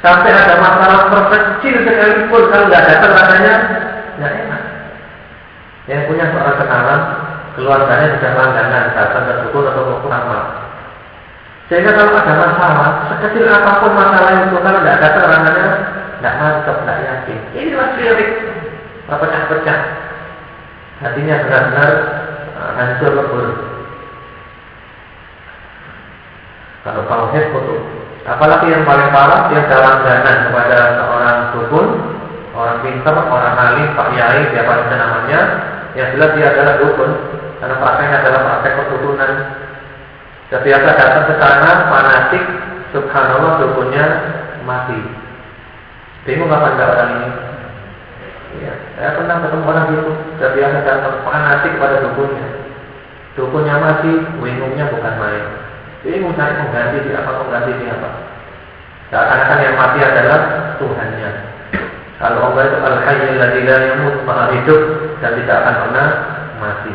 Sampai ada masalah terkecil sekalipun Kalau nggak datang rasanya nggak enak yang punya seorang kenalan keluarganya sudah langganan datang ke dukun atau ke ramal. Sehingga kalau ada masalah, sekecil apa pun masalah itu kalau tidak datang orangnya tidak mantap, tidak yakin. Ini masih sirik, pecah-pecah. hatinya benar-benar uh, hancur lebur. Kalau tauhid putus. Apalagi yang paling parah dia dalam jalan kepada seorang dukun, orang pintar, orang alim, pak yai, siapa saja namanya, yang jelas dia adalah dukun karena prakteknya adalah praktek perdukunan. Setiap datang ke sana fanatik, subhanallah dukunnya mati. Bingung apa anda orang ini? Ya, saya pernah ketemu orang itu, biasa datang fanatik pada dukunnya. Dukunnya mati, bingungnya bukan main. Bingung cari pengganti siapa, pengganti siapa. Seakan-akan yang mati adalah Tuhannya. Kalau Allah itu al-hayyul ladzi la yamut, maha hidup dan tidak akan pernah mati.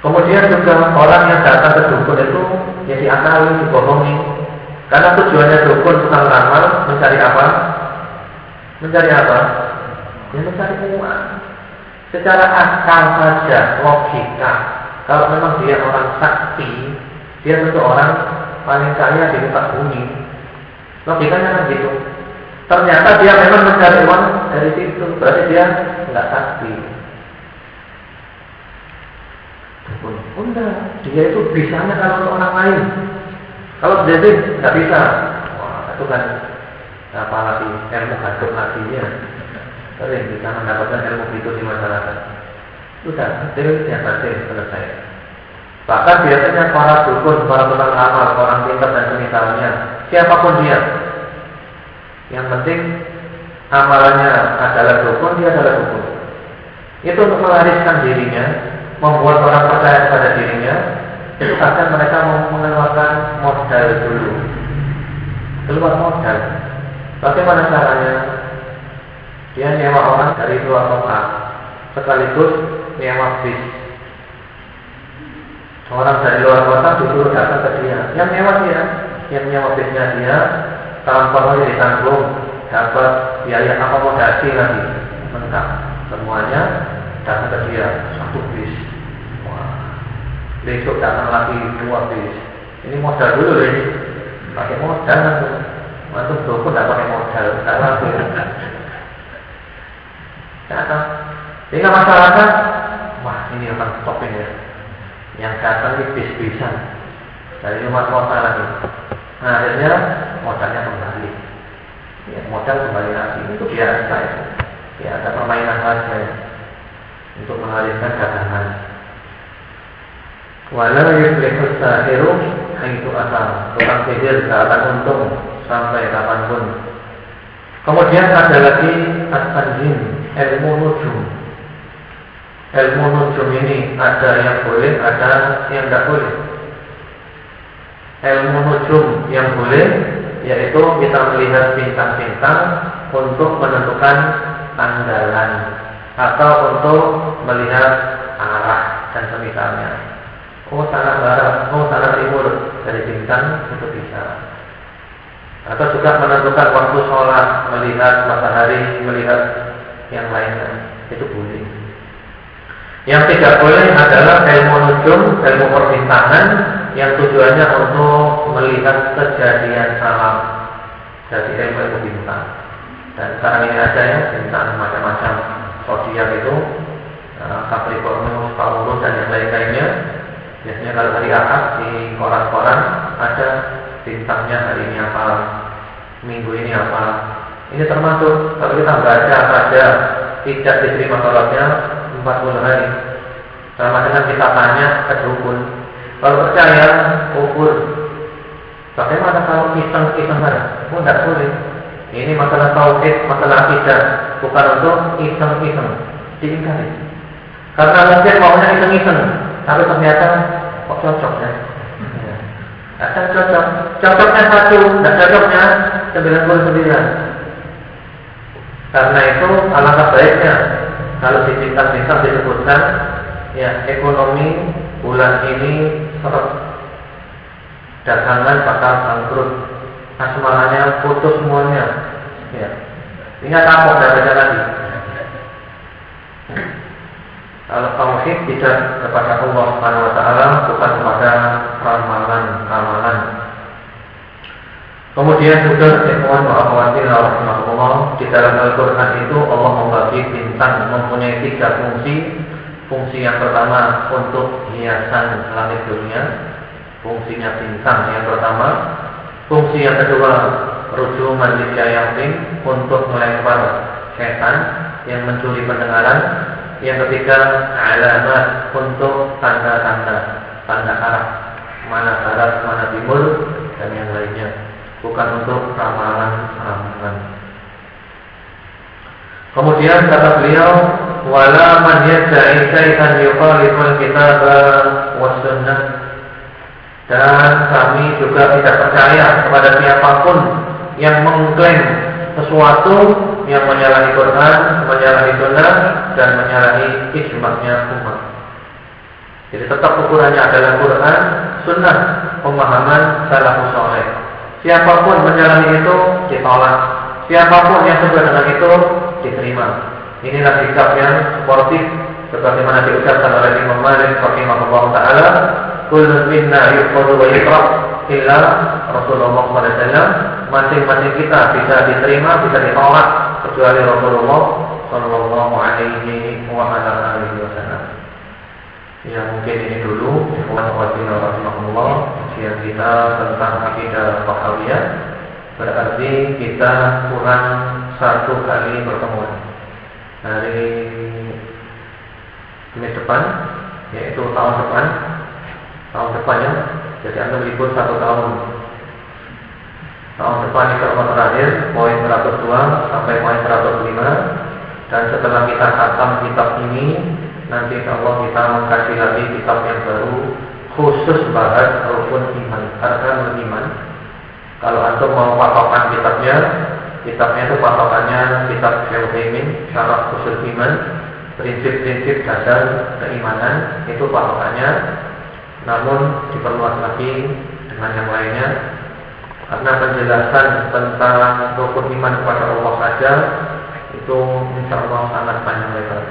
Kemudian juga orang yang datang ke dukun itu ya diakali, dibohongi. Karena tujuannya dukun tukang ramal mencari apa? Mencari apa? Ya mencari uang. Secara akal saja, logika. Kalau memang dia orang sakti, dia tentu orang paling kaya di muka bumi. Logikanya kan gitu. Ternyata dia memang mencari uang dari situ, berarti dia nggak sakti. Enggak, dia itu bisanya kalau orang lain. Kalau jadi nggak bisa. Wah, itu kan apa lagi ilmu hidup lagi ya. Sering bisa mendapatkan ilmu itu di masyarakat. Sudah, hasil yang hasil selesai. Bahkan biasanya para dukun, para tukang amal, orang pintar dan semisalnya, siapa pun dia, yang penting amalannya adalah dukun, dia adalah dukun. Itu untuk melariskan dirinya, membuat orang percaya kepada dirinya, itu akan mereka mengeluarkan modal dulu. Keluar modal. Bagaimana caranya? Dia nyewa orang dari luar kota, sekaligus nyewa bis. Orang dari luar kota disuruh datang ke dia. Yang nyewa dia, yang nyewa bisnya dia, transportnya ditanggung, dapat biaya akomodasi lagi, lengkap. Semuanya datang ke dia satu bis besok datang lagi dua bis. Ini modal dulu ini. Pakai modal nanti. Waktu toko tidak pakai modal, tidak laku. Datang. Sehingga masyarakat, wah ini akan stop ini ya. Yang datang ini bis-bisan dari rumah kota lagi. Nah akhirnya modalnya kembali. Ya, modal kembali lagi itu biasa ya. Ya ada permainan saja ya. Untuk menghadirkan dagangan. Wala yuflihu sahiru haitsu asal. Tukang sihir tidak akan untung sampai kapan pun. Kemudian ada lagi at-tanjim, ilmu nujum. Ilmu nujum ini ada yang boleh, ada yang tidak boleh. Ilmu nujum yang boleh yaitu kita melihat bintang-bintang untuk menentukan tanggalan atau untuk melihat arah dan semisalnya oh tanah barat, oh tanah timur dari bintang itu bisa. Atau juga menentukan waktu sholat, melihat matahari, melihat yang lainnya, itu boleh. Yang tidak boleh adalah ilmu nujum, ilmu perbintangan yang tujuannya untuk melihat kejadian alam dari ilmu ilmu bintang. Dan sekarang ini ada ya bintang macam-macam zodiak itu eh, Capricornus, Taurus dan yang lain-lainnya Biasanya kalau hari Ahad di koran-koran ada bintangnya hari ini apa, minggu ini apa. Ini termasuk kalau kita baca saja tidak diterima sholatnya 40 hari. Sama dengan kita tanya ke dukun. Kalau percaya, ukur. Bagaimana kalau iseng-iseng hari? Oh, tidak boleh. Ini masalah tauhid, masalah akidah, bukan untuk iseng-iseng. Diingkari. Karena mungkin maunya iseng-iseng, tapi ternyata kok cocok ya. Akan cocok. Cocoknya satu, tidak cocoknya 99. Karena itu alangkah baiknya kalau di bintang-bintang disebutkan ya ekonomi bulan ini seret dagangan bakal bangkrut. Asmaranya putus semuanya. Ya. Ingat apa dan baca lagi kalau tauhid tidak kepada Allah Subhanahu wa taala bukan kepada ramalan-ramalan. Kemudian juga ikhwan wa akhwatin rahimahullah di dalam Al-Qur'an itu Allah membagi bintang mempunyai tiga fungsi. Fungsi yang pertama untuk hiasan langit dunia, fungsinya bintang yang pertama. Fungsi yang kedua rujuman lisyayatin untuk melempar setan yang mencuri pendengaran. Yang ketiga alamat untuk tanda-tanda, tanda arah, mana barat, mana timur dan yang lainnya bukan untuk ramalan-ramalan. Kemudian kata beliau, wala man yad'i syai'an yukhaliful kitab was sunnah. Dan kami juga tidak percaya kepada siapa pun yang mengklaim sesuatu yang menyalahi Quran, menyalahi sunnah dan menyalahi ijma'nya umat. Jadi tetap ukurannya adalah Quran, sunnah, pemahaman salafus saleh. Siapa pun menyalahi itu ditolak. Siapa pun yang sesuai dengan itu diterima. Inilah sikap yang sportif sebagaimana diucapkan oleh Imam Malik rahimahullah taala, "Kullu minna yuqadu wa yukrah illa Rasulullah SAW." Masing-masing kita bisa diterima, bisa ditolak kecuali Rasulullah sallallahu alaihi wasallam. Ya mungkin ini dulu Rahimahullah Ujian kita tentang akidah Bahawiyah Berarti kita kurang satu kali pertemuan. Dari ini depan Yaitu tahun depan. Tahun depannya Jadi Anda meliput satu tahun Tahun depan itu apa terakhir Poin 102 sampai poin 105 Dan setelah kita khatam kitab ini Nanti Allah kita mengkaji lagi kitab yang baru khusus bahas rukun iman, karena iman. Kalau antum mau patokan kitabnya, kitabnya itu patokannya kitab Syaikhul syarat khusus iman, prinsip-prinsip dasar keimanan itu patokannya. Namun diperluas lagi dengan yang lainnya karena penjelasan tentang rukun iman kepada Allah saja itu insya Allah sangat panjang lebar.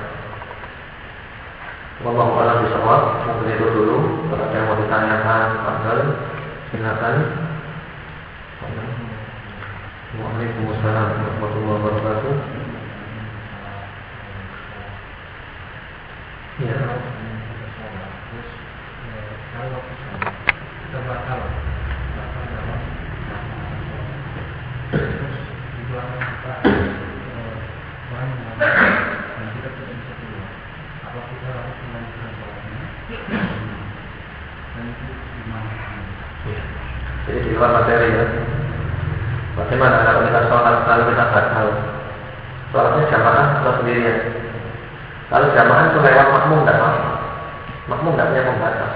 Wallahu a'lam bishawab. Mungkin itu dulu. Kalau ada yang mau ditanyakan, Fadal, silakan. Waalaikumsalam warahmatullahi wabarakatuh. Ya. Kalau kita bakal Jadi di luar materi ya. Bagaimana kalau kita sholat kalau kita batal? Sholatnya jamaah atau sendirian? Kalau jamaah itu lewat makmum tidak apa Makmum tidak punya pembatas.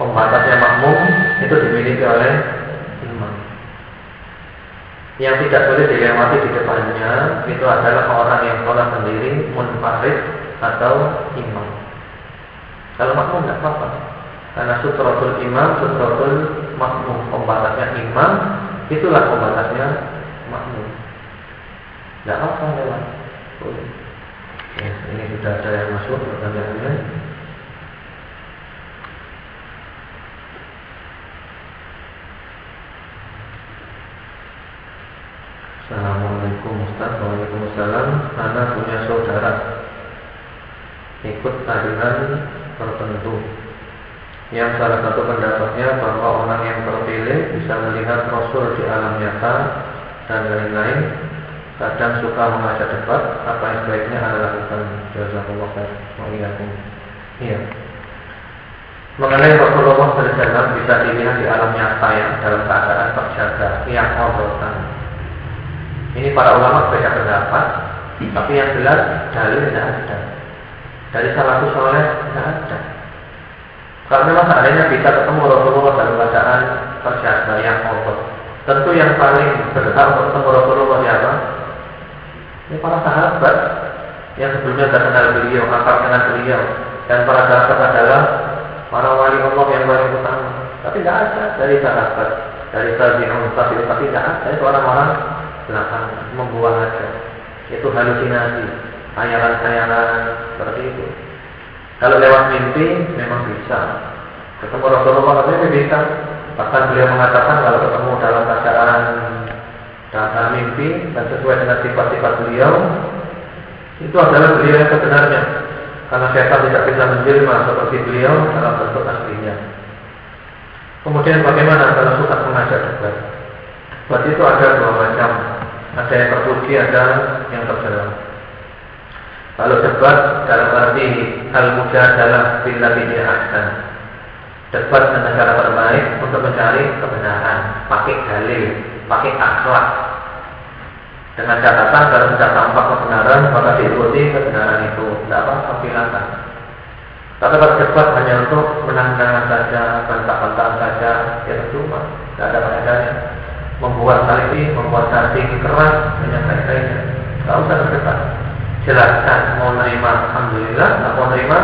Pembatasnya makmum itu dimiliki oleh. Yang tidak boleh dilewati di depannya itu adalah orang yang sholat sendiri, munfarid atau imam. Kalau makmum tidak apa-apa. Karena sutratul imam, sutratul makmum. Pembatasnya imam, itulah pembatasnya makmum. Tidak apa lewat. Ya, ini sudah ada yang masuk pertanyaannya. Assalamualaikum Ustaz Waalaikumsalam Anda punya saudara Ikut aliran tertentu yang salah satu pendapatnya bahwa orang yang terpilih bisa melihat Rasul di alam nyata dan lain-lain. Kadang suka mengajak debat, apa yang sebaiknya anda lakukan? Jazakallah khair. Iya. Mengenai Rasulullah SAW bisa dilihat di alam nyata yang dalam keadaan terjaga, yang obrolan. Ini para ulama beda pendapat, tapi yang jelas dalil tidak ada. Dari salah satu soleh tidak ada. Kalau memang seandainya bisa ketemu Rasulullah dalam bacaan terjaga yang kotor, tentu yang paling berhak untuk ketemu Rasulullah siapa? Ini para sahabat yang sebelumnya sudah kenal beliau, akrab dengan beliau, dan para sahabat adalah para wali Allah yang paling utama. Tapi tidak ada dari sahabat, dari tabi'un, tabi'un, tapi tidak ada itu orang-orang belakang membuang aja. Itu halusinasi, hayalan-hayalan seperti itu. Kalau lewat mimpi memang bisa. Ketemu Rasulullah katanya bisa. Bahkan beliau mengatakan kalau ketemu dalam keadaan dalam mimpi dan sesuai dengan sifat-sifat beliau, itu adalah beliau yang sebenarnya. Karena setan tidak bisa menjelma seperti beliau dalam bentuk aslinya. Kemudian bagaimana kalau suka mengajak debat? Debat itu ada dua macam. Ada yang terpuji, ada yang tercela. Kalau debat dalam arti al-mujadalah billati ahsan. Debat dengan cara terbaik untuk mencari kebenaran, pakai dalil, pakai akhlak. Dengan catatan kalau sudah tampak kebenaran maka diikuti kebenaran itu, tidak apa silakan. Tapi kalau debat hanya untuk menang-menangan saja, bantah-bantahan saja, ya cuma tidak ada faedahnya. Membuat tali, membuat cacing keras, banyak lain-lainnya. Usah berdebat jelaskan mau nerima alhamdulillah nggak mau nerima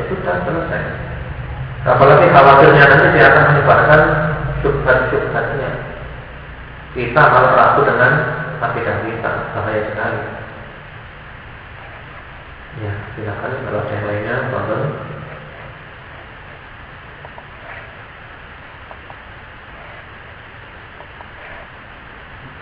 ya sudah selesai. Apalagi khawatirnya nanti dia akan menyebarkan syubhat-syubhatnya. Kita malah ragu dengan akidah kita bahaya sekali. Ya silakan kalau ada yang lainnya tonton tonton kejadian menjelang Bunda Maria seperti itu walaupun juga mereka bilang ada patung yang menangis dan patung Bunda Maria merah walaupun juga mereka mengadakan pengobatan pengobatan yang bisa dilatih seperti itu yang itu kadang juga benar apakah hal seperti ini mulai setan atau bagaimana?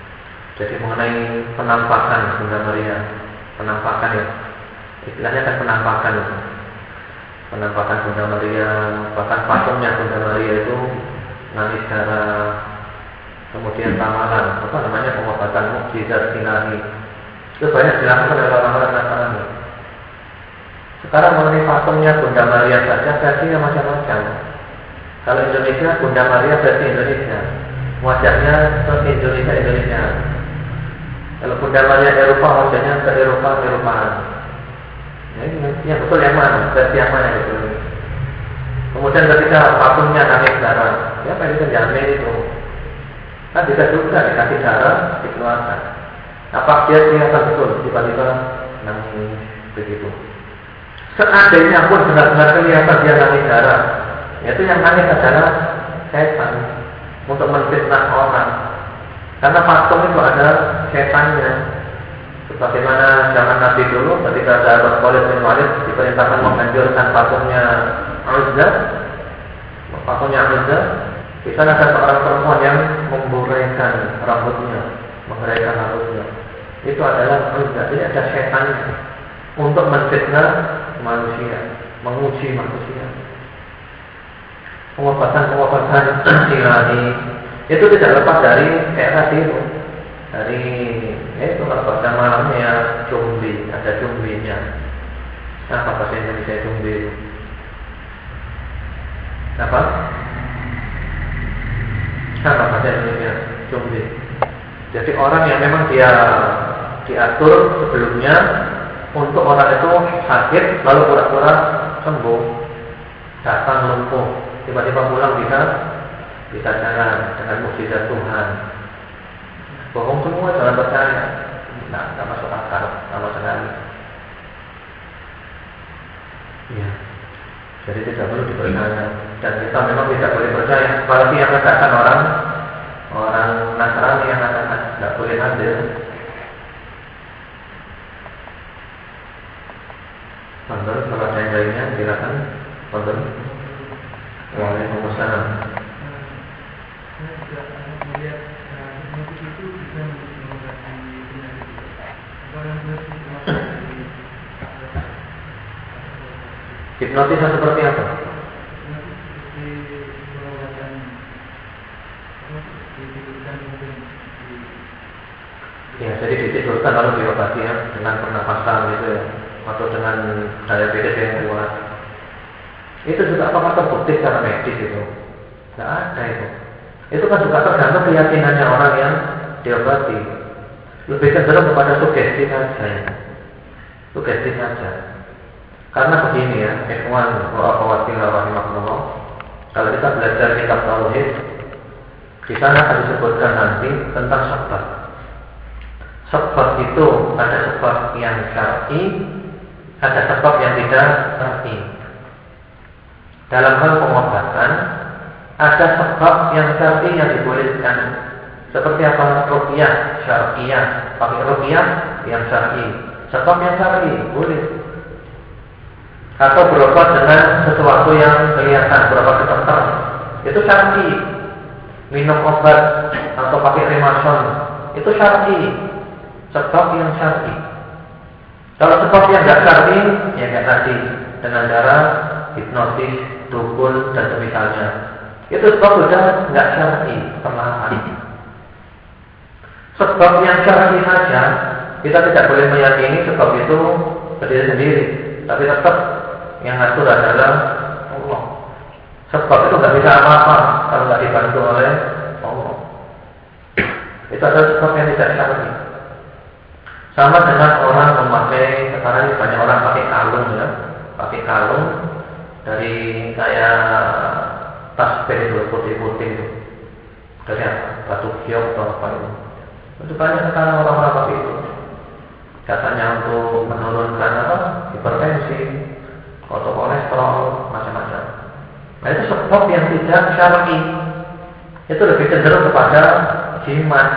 Jadi mengenai penampakan Bunda Maria, penampakan ya, istilahnya kan penampakan penampakan Bunda Maria, bahkan patungnya Bunda Maria itu nangis darah, kemudian tamalan, apa namanya pengobatan mukjizat ilahi. Itu banyak dilakukan oleh orang-orang Nasrani. Sekarang mengenai patungnya Bunda Maria saja versinya macam-macam. Kalau Indonesia Bunda Maria versi Indonesia, wajahnya ke Indonesia Indonesia. Kalau Bunda Maria Eropa wajahnya ke Eropa Eropaan. Ya, yang betul yang mana? Versi yang mana itu? Kemudian ketika patungnya nangis darah, ya apa itu jamin itu? Kan bisa juga dikasih darah dikeluarkan. Apa dia kelihatan betul tiba-tiba nangis begitu? Seandainya pun benar-benar kelihatan dia nangis darah, itu yang nangis adalah setan untuk menfitnah orang. Karena patung itu ada setannya, Bagaimana zaman Nabi dulu ketika sahabat Khalid bin Walid diperintahkan menghancurkan patungnya Uzza, patungnya Uzza, di sana ada seorang perempuan yang memburaikan rambutnya, mengeraikan rambutnya. Itu adalah Uzza. Jadi ada setan untuk menfitnah manusia, menguji manusia. Pengobatan-pengobatan ilahi itu tidak lepas dari kayak tadi itu dari eh, itu kalau pada malamnya cumbi ada cumbinya apa bahasa Indonesia cumbi itu apa? Apa bahasa Indonesia cumbi jadi orang yang memang dia diatur sebelumnya untuk orang itu sakit lalu pura-pura sembuh datang lumpuh tiba-tiba pulang bisa bisa jalan dengan mukjizat Tuhan. Bohong semua jangan percaya. Nah tidak masuk akal sama sekali ya jadi tidak perlu dipercaya. Dan kita memang tidak boleh percaya. Apalagi yang katakan orang orang Nasrani yang katakan tidak boleh hadir. Tonton, kalau ada yang lainnya silakan. Tonton Waalaikumsalam Hipnotis seperti apa? Ya, jadi ditidurkan lalu diobati ya dengan pernapasan gitu ya, atau dengan diabetes yang kuat. Itu juga apakah terbukti secara medis itu? Tidak ada itu. Itu kan juga tergantung keyakinannya orang yang diobati. Lebih cenderung kepada sugesti saja. Sugesti saja. Karena begini ya, ikhwan wa akhwati. Kalau kita belajar kitab tauhid, Di sana akan disebutkan nanti tentang sebab. Sebab itu ada sebab yang syar'i, ada sebab yang tidak syar'i. Dalam hal pengobatan ada sebab yang syar'i yang dibolehkan. Seperti apa? Rupiah syar'iyah. Pakai rupiah yang syar'i. Sebab yang syar'i boleh atau berobat dengan sesuatu yang kelihatan berobat ke dokter itu syar'i minum obat atau pakai remason itu syar'i sebab yang syar'i kalau sebab yang tidak syar'i ya kayak tadi dengan cara hipnotis dukun dan semisalnya itu sebab sudah nggak syar'i perlahan sebab yang syar'i saja kita tidak boleh meyakini sebab itu berdiri sendiri tapi tetap yang ngatur adalah Allah. Sebab itu nggak bisa apa-apa kalau nggak dibantu oleh Allah. Itu adalah sebab yang tidak syar'i. Sama dengan orang memakai sekarang banyak orang pakai kalung ya, pakai kalung dari kayak tas itu putih-putih itu dari apa? Batu giok atau apa itu. Itu banyak sekarang orang-orang pakai itu. Katanya untuk menurunkan apa? Hipertensi, atau kolesterol, macam-macam. Nah itu sebab yang tidak syar'i. Itu lebih cenderung kepada jimat.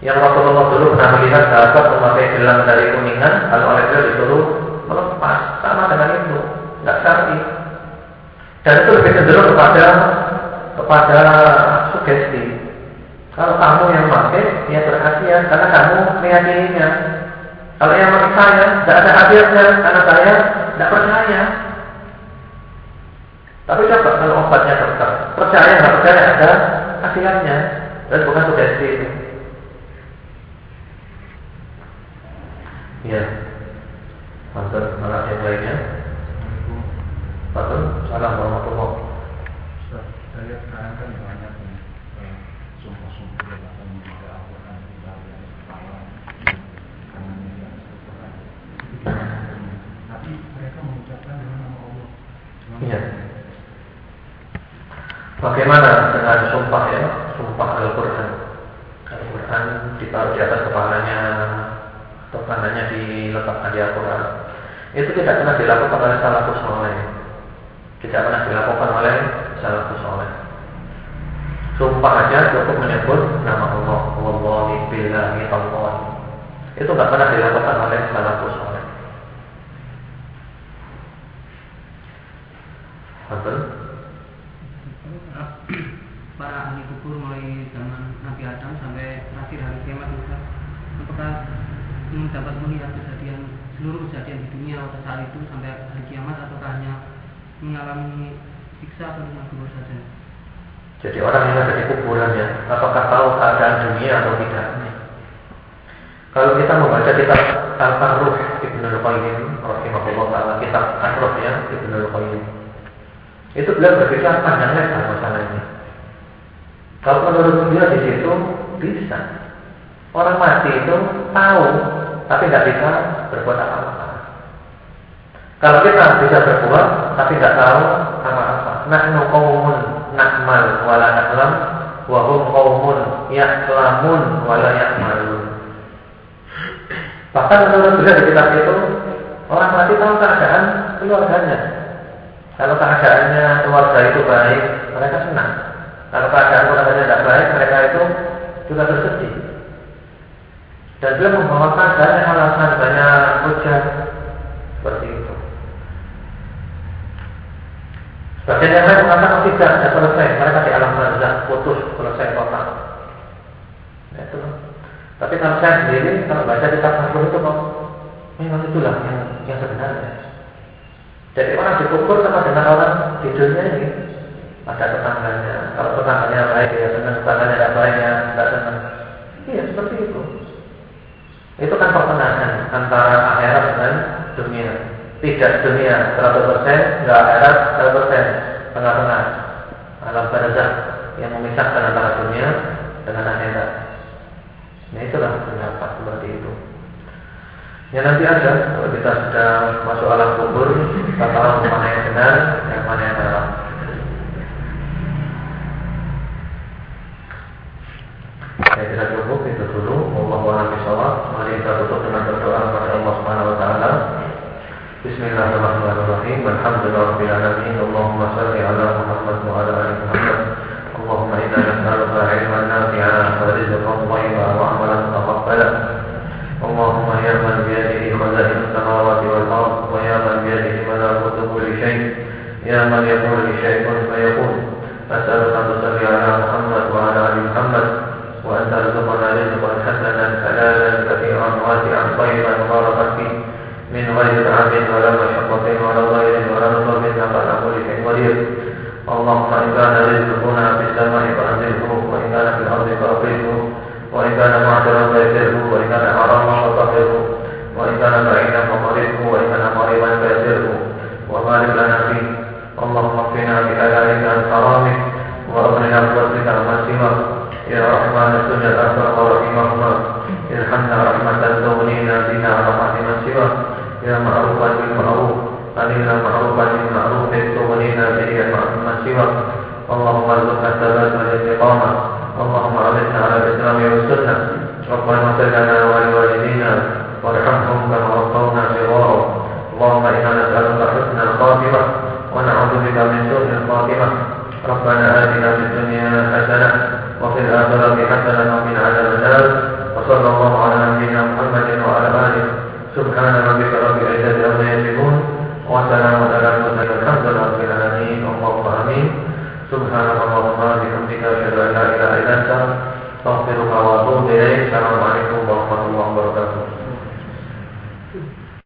Yang Rasulullah dulu pernah melihat sahabat memakai gelang dari kuningan, kalau oleh beliau disuruh melepas, sama dengan itu, nggak syar'i. Dan itu lebih cenderung kepada kepada sugesti. Kalau kamu yang pakai, ya berhati-hati karena kamu meyakininya. Kalau yang pakai saya, tidak ada hadirnya karena saya tidak percaya. Tapi coba kalau obatnya dokter, percaya nggak percaya ada hasilnya dan bukan sugesti itu. Ya, mantan malah yang lainnya. Warahmatullahi Saya sekarang kan banyak eh, sumpah-sumpah yang akan menjadi Al-Quran yang kepala karena media tapi mereka mengucapkan dengan nama Allah. Iya. Bagaimana dengan sumpah ya? Sumpah Al-Quran. Al-Quran ditaruh di atas kepalanya atau kanannya diletakkan di Al-Quran. Itu tidak pernah dilakukan oleh salafus soleh. Tidak pernah dilakukan oleh salafus soleh. Sumpah aja cukup menyebut nama Allah. Wallahi billahi Allah. Itu tidak pernah dilakukan oleh salafus soleh. Betul? para ahli kubur mulai zaman Nabi Adam sampai terakhir hari kiamat Ustaz apakah dapat melihat kejadian seluruh kejadian di dunia pada saat itu sampai hari kiamat hanya mengalami siksa atau dengan kubur saja Jadi orang yang ada di kuburan ya, apakah tahu keadaan dunia atau tidak? Kalau kita membaca kitab Al-Ruh Ibnu Al-Qayyim, rahimahullah taala kitab Al-Ruh ya Ibnu Al-Qayyim. Itu beliau berbicara panjang lebar masalah ini. Kalau menurut dia di situ bisa. Orang mati itu tahu, tapi nggak bisa berbuat apa-apa. Kalau kita bisa berbuat, tapi nggak tahu apa-apa. Nahnu qaumun na'mal wala na'lam wa hum qaumun ya'lamun wala. Bahkan menurut beliau di kitab itu orang mati tahu keadaan keluarganya. Kalau keadaannya keluarga itu baik, mereka senang. Kalau keadaan keluarganya tidak baik, mereka itu juga bersedih. Dan beliau membawakan banyak alasan, banyak hujah seperti itu. Sebagian yang lain mengatakan tidak, tidak selesai. Mereka di alam barzah putus, selesai total. Ya, itu. Tapi kalau saya sendiri, kalau baca kitab Nabi itu kok memang itulah yang, yang sebenarnya. Jadi orang dikubur sama dengan orang di dunia ini ada tetangganya. Kalau tetangganya baik ya senang, tetangganya tidak baik ya tidak senang. Iya seperti itu. Itu kan pertengahan antara akhirat dan dunia. Tidak dunia 100%, enggak akhirat 100%, tengah-tengah. Alam barzah yang memisahkan antara dunia dengan akhirat. Nah itulah pendapat seperti itu. Ya nanti ada kalau kita sudah masuk alam kubur, kita tahu mana yang benar, yang mana yang salah. الحمد لله رب العالمين. اللهم صل على محمد وعلى آله